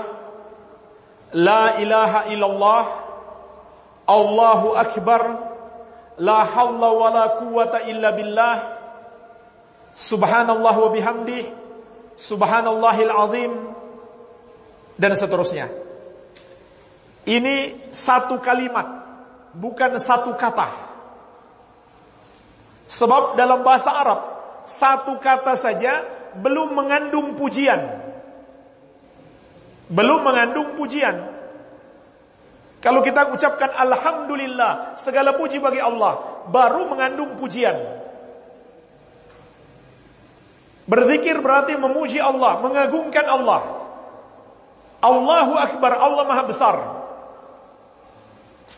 la ilaha illallah, Allahu akbar, la hawla wa la quwata illa billah, subhanallah wa bihamdih, Subhanallahil azim dan seterusnya. Ini satu kalimat, bukan satu kata. Sebab dalam bahasa Arab, satu kata saja belum mengandung pujian. Belum mengandung pujian. Kalau kita ucapkan Alhamdulillah, segala puji bagi Allah, baru mengandung pujian. Berzikir berarti memuji Allah, mengagungkan Allah. Allahu Akbar, Allah Maha Besar.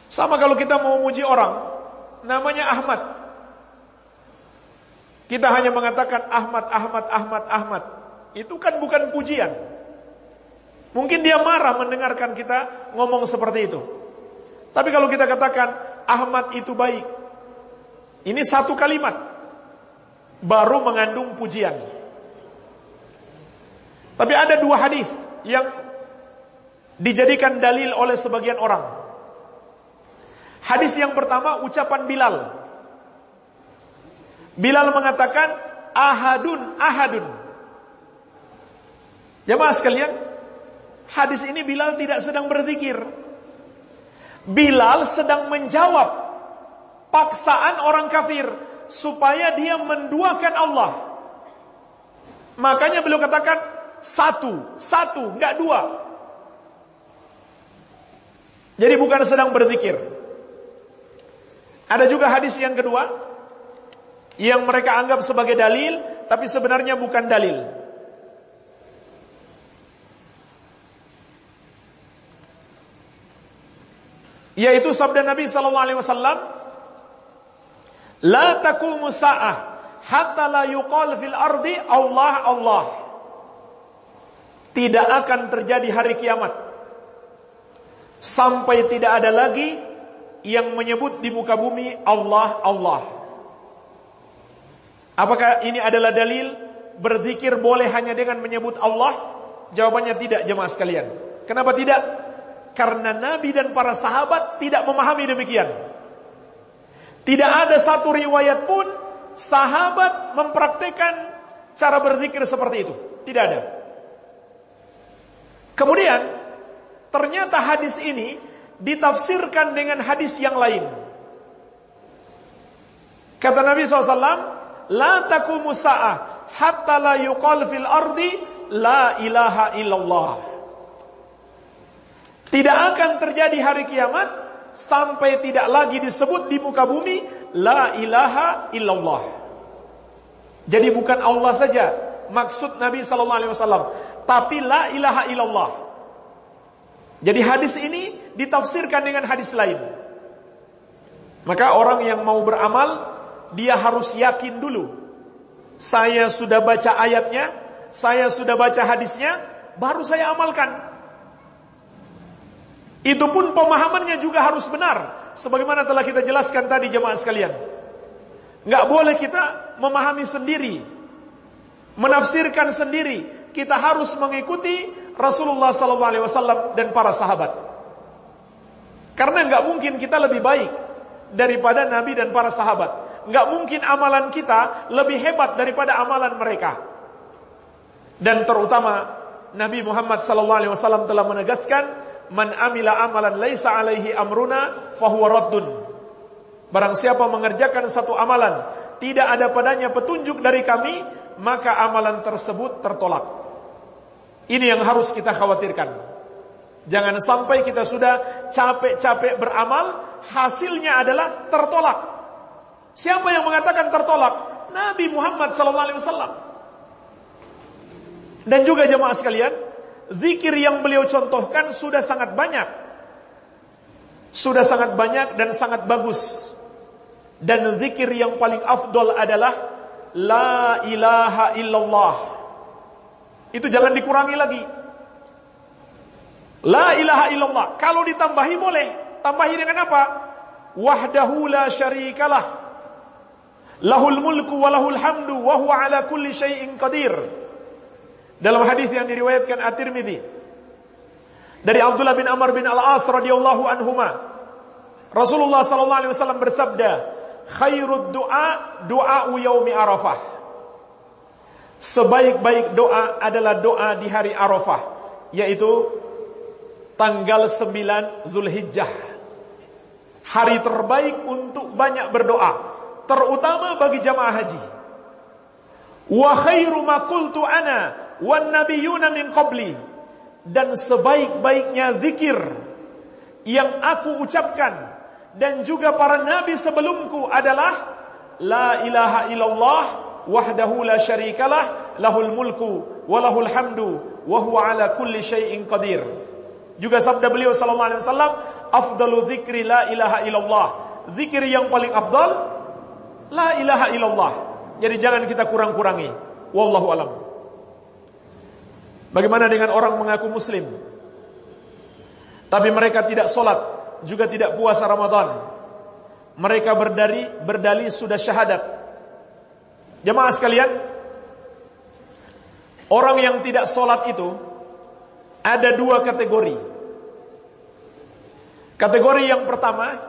Sama kalau kita mau memuji orang, namanya Ahmad. Kita hanya mengatakan Ahmad, Ahmad, Ahmad, Ahmad. Itu kan bukan pujian. Mungkin dia marah mendengarkan kita ngomong seperti itu. Tapi kalau kita katakan Ahmad itu baik. Ini satu kalimat. Baru mengandung pujian. Tapi ada dua hadis yang dijadikan dalil oleh sebagian orang. Hadis yang pertama ucapan Bilal. Bilal mengatakan ahadun ahadun. Jemaah sekalian, hadis ini Bilal tidak sedang berzikir. Bilal sedang menjawab paksaan orang kafir supaya dia menduakan Allah. Makanya beliau katakan satu, satu, enggak dua. Jadi bukan sedang berzikir. Ada juga hadis yang kedua yang mereka anggap sebagai dalil tapi sebenarnya bukan dalil. Yaitu sabda Nabi sallallahu alaihi wasallam, "La taqumu sa'ah hatta la yuqal fil ardi Allah Allah." tidak akan terjadi hari kiamat sampai tidak ada lagi yang menyebut di muka bumi Allah Allah. Apakah ini adalah dalil berzikir boleh hanya dengan menyebut Allah? Jawabannya tidak jemaah sekalian. Kenapa tidak? Karena Nabi dan para sahabat tidak memahami demikian. Tidak ada satu riwayat pun sahabat mempraktekkan cara berzikir seperti itu. Tidak ada. Kemudian ternyata hadis ini ditafsirkan dengan hadis yang lain. Kata Nabi SAW, La takumu sa'ah hatta la yuqal fil ardi la ilaha illallah. Tidak akan terjadi hari kiamat sampai tidak lagi disebut di muka bumi la ilaha illallah. Jadi bukan Allah saja maksud Nabi sallallahu alaihi wasallam, tapi la ilaha illallah. Jadi hadis ini ditafsirkan dengan hadis lain. Maka orang yang mau beramal, dia harus yakin dulu. Saya sudah baca ayatnya, saya sudah baca hadisnya, baru saya amalkan. Itu pun pemahamannya juga harus benar. Sebagaimana telah kita jelaskan tadi jemaah sekalian. Nggak boleh kita memahami sendiri. Menafsirkan sendiri kita harus mengikuti Rasulullah SAW dan para sahabat. Karena nggak mungkin kita lebih baik daripada Nabi dan para sahabat. Nggak mungkin amalan kita lebih hebat daripada amalan mereka. Dan terutama Nabi Muhammad SAW telah menegaskan, "Man amila amalan laisa alaihi amruna fahuwa raddun." Barang siapa mengerjakan satu amalan tidak ada padanya petunjuk dari kami, maka amalan tersebut tertolak. Ini yang harus kita khawatirkan. Jangan sampai kita sudah capek-capek beramal, hasilnya adalah tertolak. Siapa yang mengatakan tertolak? Nabi Muhammad SAW. Dan juga jemaah sekalian, zikir yang beliau contohkan sudah sangat banyak. Sudah sangat banyak dan sangat bagus. Dan zikir yang paling afdol adalah La ilaha illallah. Itu jangan dikurangi lagi. La ilaha illallah. Kalau ditambahi boleh. Tambahi dengan apa? Wahdahu la syarikalah. Lahul mulku wa lahul hamdu wa huwa ala kulli syai'in qadir. Dalam hadis yang diriwayatkan At-Tirmidzi dari Abdullah bin Amr bin Al-As radhiyallahu anhuma Rasulullah sallallahu alaihi wasallam bersabda, "Khairud du'a du'a yaumi Arafah." Sebaik-baik doa adalah doa di hari Arafah, yaitu tanggal 9 Zulhijjah. Hari terbaik untuk banyak berdoa, terutama bagi jamaah haji. Wa khairu ma qultu ana wan nabiyuna min qabli. Dan sebaik-baiknya zikir yang aku ucapkan dan juga para nabi sebelumku adalah la ilaha illallah wahdahu la syarikalah lahul mulku wa lahul hamdu wa huwa ala kulli syai'in qadir. Juga sabda beliau sallallahu alaihi wasallam, afdalu dzikri la ilaha illallah. Zikir yang paling afdal la ilaha illallah. Jadi jangan kita kurang-kurangi. Wallahu alam. Bagaimana dengan orang mengaku muslim tapi mereka tidak solat juga tidak puasa Ramadan. Mereka berdari berdali sudah syahadat. Jemaah sekalian, orang yang tidak solat itu ada dua kategori. Kategori yang pertama,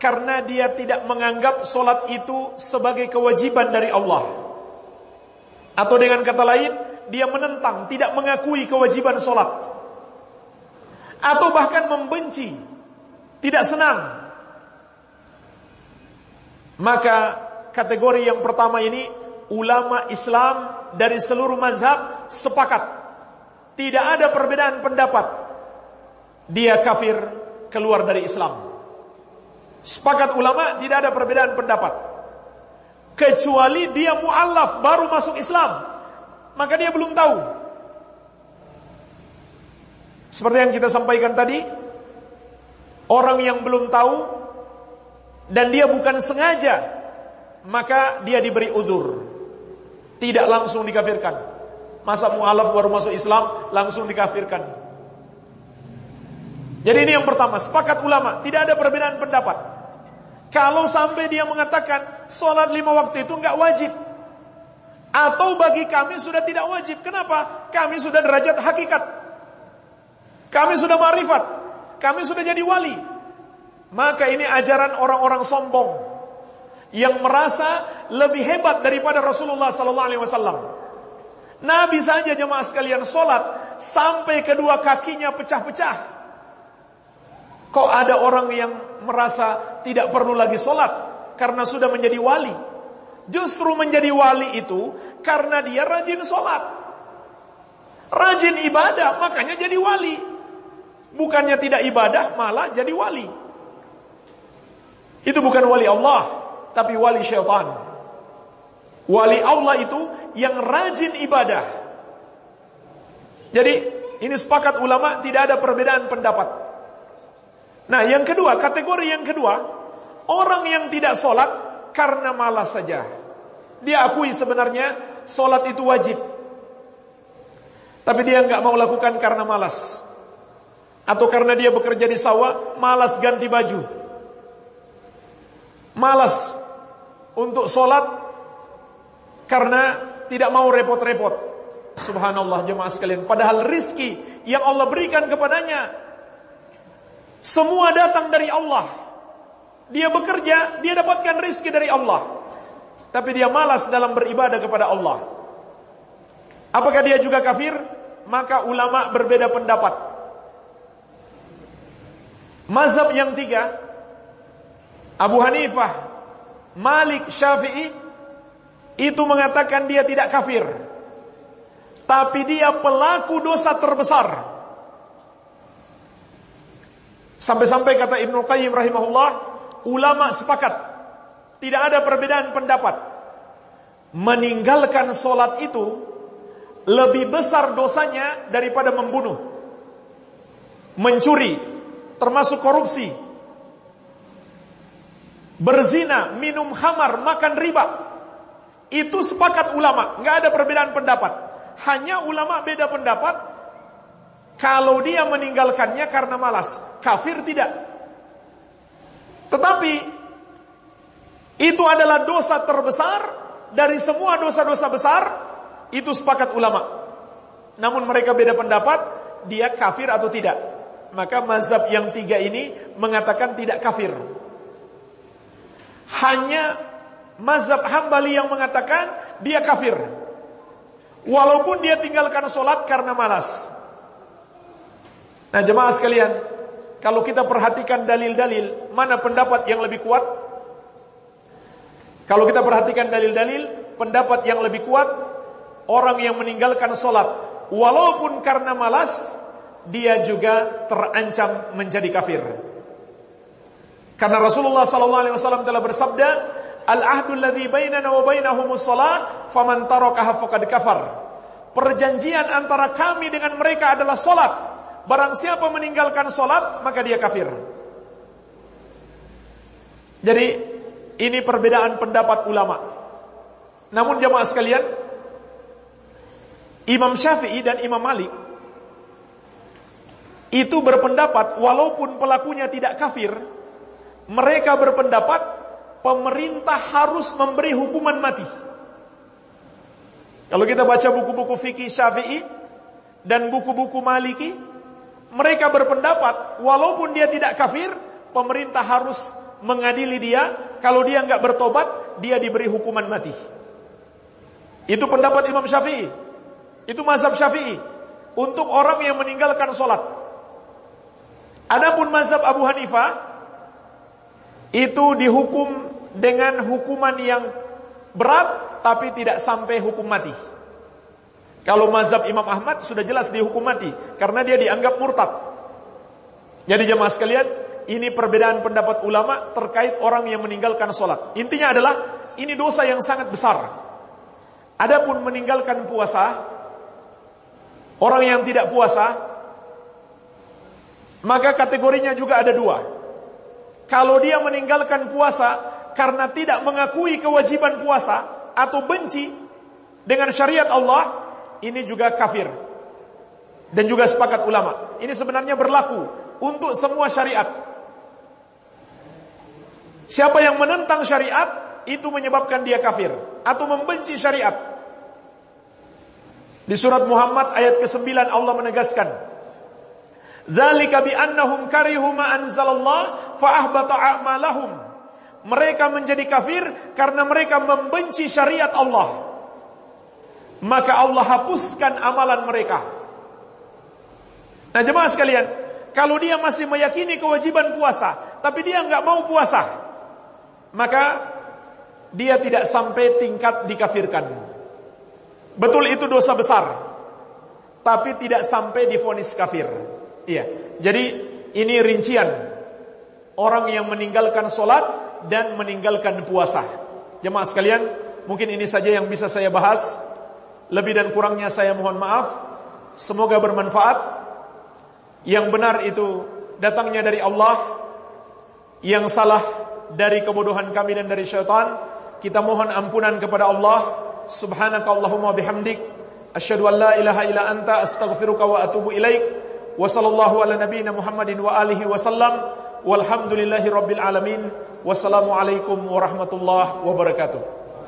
karena dia tidak menganggap solat itu sebagai kewajiban dari Allah. Atau dengan kata lain, dia menentang, tidak mengakui kewajiban solat. Atau bahkan membenci, tidak senang. Maka kategori yang pertama ini, ulama Islam dari seluruh mazhab sepakat tidak ada perbedaan pendapat. Dia kafir keluar dari Islam. Sepakat ulama tidak ada perbedaan pendapat. Kecuali dia mu'allaf baru masuk Islam. Maka dia belum tahu. Seperti yang kita sampaikan tadi. Orang yang belum tahu. Dan dia bukan sengaja. Maka dia diberi udur. Tidak langsung dikafirkan. Masa mu'alaf baru masuk Islam langsung dikafirkan. Jadi ini yang pertama, sepakat ulama, tidak ada perbedaan pendapat. Kalau sampai dia mengatakan sholat lima waktu itu nggak wajib, atau bagi kami sudah tidak wajib. Kenapa? Kami sudah derajat hakikat. Kami sudah marifat. Kami sudah jadi wali. Maka ini ajaran orang-orang sombong yang merasa lebih hebat daripada Rasulullah sallallahu alaihi wasallam. Nabi saja jemaah sekalian sholat sampai kedua kakinya pecah-pecah. Kok ada orang yang merasa tidak perlu lagi sholat karena sudah menjadi wali? Justru menjadi wali itu karena dia rajin sholat. Rajin ibadah makanya jadi wali. Bukannya tidak ibadah malah jadi wali. Itu bukan wali Allah tapi wali syaitan. Wali Allah itu yang rajin ibadah. Jadi ini sepakat ulama tidak ada perbedaan pendapat. Nah yang kedua, kategori yang kedua, orang yang tidak sholat karena malas saja. Dia akui sebenarnya sholat itu wajib. Tapi dia nggak mau lakukan karena malas. Atau karena dia bekerja di sawah, malas ganti baju. Malas untuk sholat karena tidak mau repot-repot. Subhanallah jemaah sekalian. Padahal rizki yang Allah berikan kepadanya semua datang dari Allah. Dia bekerja, dia dapatkan rizki dari Allah. Tapi dia malas dalam beribadah kepada Allah. Apakah dia juga kafir? Maka ulama berbeda pendapat. Mazhab yang tiga, Abu Hanifah, Malik, Syafi'i, itu mengatakan dia tidak kafir. Tapi dia pelaku dosa terbesar. Sampai-sampai kata Ibnu Qayyim rahimahullah, ulama sepakat tidak ada perbedaan pendapat. Meninggalkan solat itu lebih besar dosanya daripada membunuh, mencuri, termasuk korupsi, berzina, minum khamar, makan riba. Itu sepakat ulama, nggak ada perbedaan pendapat. Hanya ulama beda pendapat kalau dia meninggalkannya karena malas, kafir tidak. Tetapi itu adalah dosa terbesar dari semua dosa-dosa besar, itu sepakat ulama. Namun mereka beda pendapat, dia kafir atau tidak. Maka mazhab yang tiga ini mengatakan tidak kafir. Hanya mazhab hambali yang mengatakan dia kafir. Walaupun dia tinggalkan sholat karena malas. Nah jemaah sekalian, kalau kita perhatikan dalil-dalil, mana pendapat yang lebih kuat? Kalau kita perhatikan dalil-dalil, pendapat yang lebih kuat, orang yang meninggalkan sholat, walaupun karena malas, dia juga terancam menjadi kafir. Karena Rasulullah SAW telah bersabda, Al-ahdu alladhi bainana wa bainahumus salat, faman tarakaha faqad kafar. Perjanjian antara kami dengan mereka adalah solat. Barang siapa meninggalkan solat, maka dia kafir. Jadi, ini perbedaan pendapat ulama. Namun jamaah sekalian, Imam Syafi'i dan Imam Malik itu berpendapat walaupun pelakunya tidak kafir, mereka berpendapat pemerintah harus memberi hukuman mati. Kalau kita baca buku-buku fikih Syafi'i dan buku-buku Maliki, mereka berpendapat walaupun dia tidak kafir, pemerintah harus mengadili dia. Kalau dia nggak bertobat, dia diberi hukuman mati. Itu pendapat Imam Syafi'i. Itu mazhab Syafi'i untuk orang yang meninggalkan sholat. Adapun mazhab Abu Hanifah itu dihukum dengan hukuman yang berat tapi tidak sampai hukum mati. Kalau mazhab Imam Ahmad sudah jelas dihukum mati karena dia dianggap murtad. Jadi jemaah sekalian, ini perbedaan pendapat ulama terkait orang yang meninggalkan sholat. Intinya adalah ini dosa yang sangat besar. Adapun meninggalkan puasa, orang yang tidak puasa, maka kategorinya juga ada dua. Kalau dia meninggalkan puasa karena tidak mengakui kewajiban puasa atau benci dengan syariat Allah, ini juga kafir. Dan juga sepakat ulama. Ini sebenarnya berlaku untuk semua syariat. Siapa yang menentang syariat, itu menyebabkan dia kafir. Atau membenci syariat. Di surat Muhammad ayat ke-9 Allah menegaskan, Zalika bi annahum karihu ma anzalallah fa ahbata a'malahum. Mereka menjadi kafir karena mereka membenci syariat Allah. Maka Allah hapuskan amalan mereka. Nah jemaah sekalian, kalau dia masih meyakini kewajiban puasa, tapi dia nggak mau puasa, maka dia tidak sampai tingkat dikafirkan. Betul itu dosa besar, tapi tidak sampai difonis kafir. Iya. Jadi ini rincian orang yang meninggalkan solat dan meninggalkan puasa. Jemaah sekalian, mungkin ini saja yang bisa saya bahas. Lebih dan kurangnya saya mohon maaf. Semoga bermanfaat. Yang benar itu datangnya dari Allah. Yang salah dari kebodohan kami dan dari syaitan. Kita mohon ampunan kepada Allah. Subhanaka Allahumma bihamdik. Asyadu an la ilaha ila anta astaghfiruka wa atubu ilaik. Wa sallallahu ala nabina Muhammadin wa alihi wa sallam. Walhamdulillahi rabbil alamin. Wassalamualaikum warahmatullahi wabarakatuh.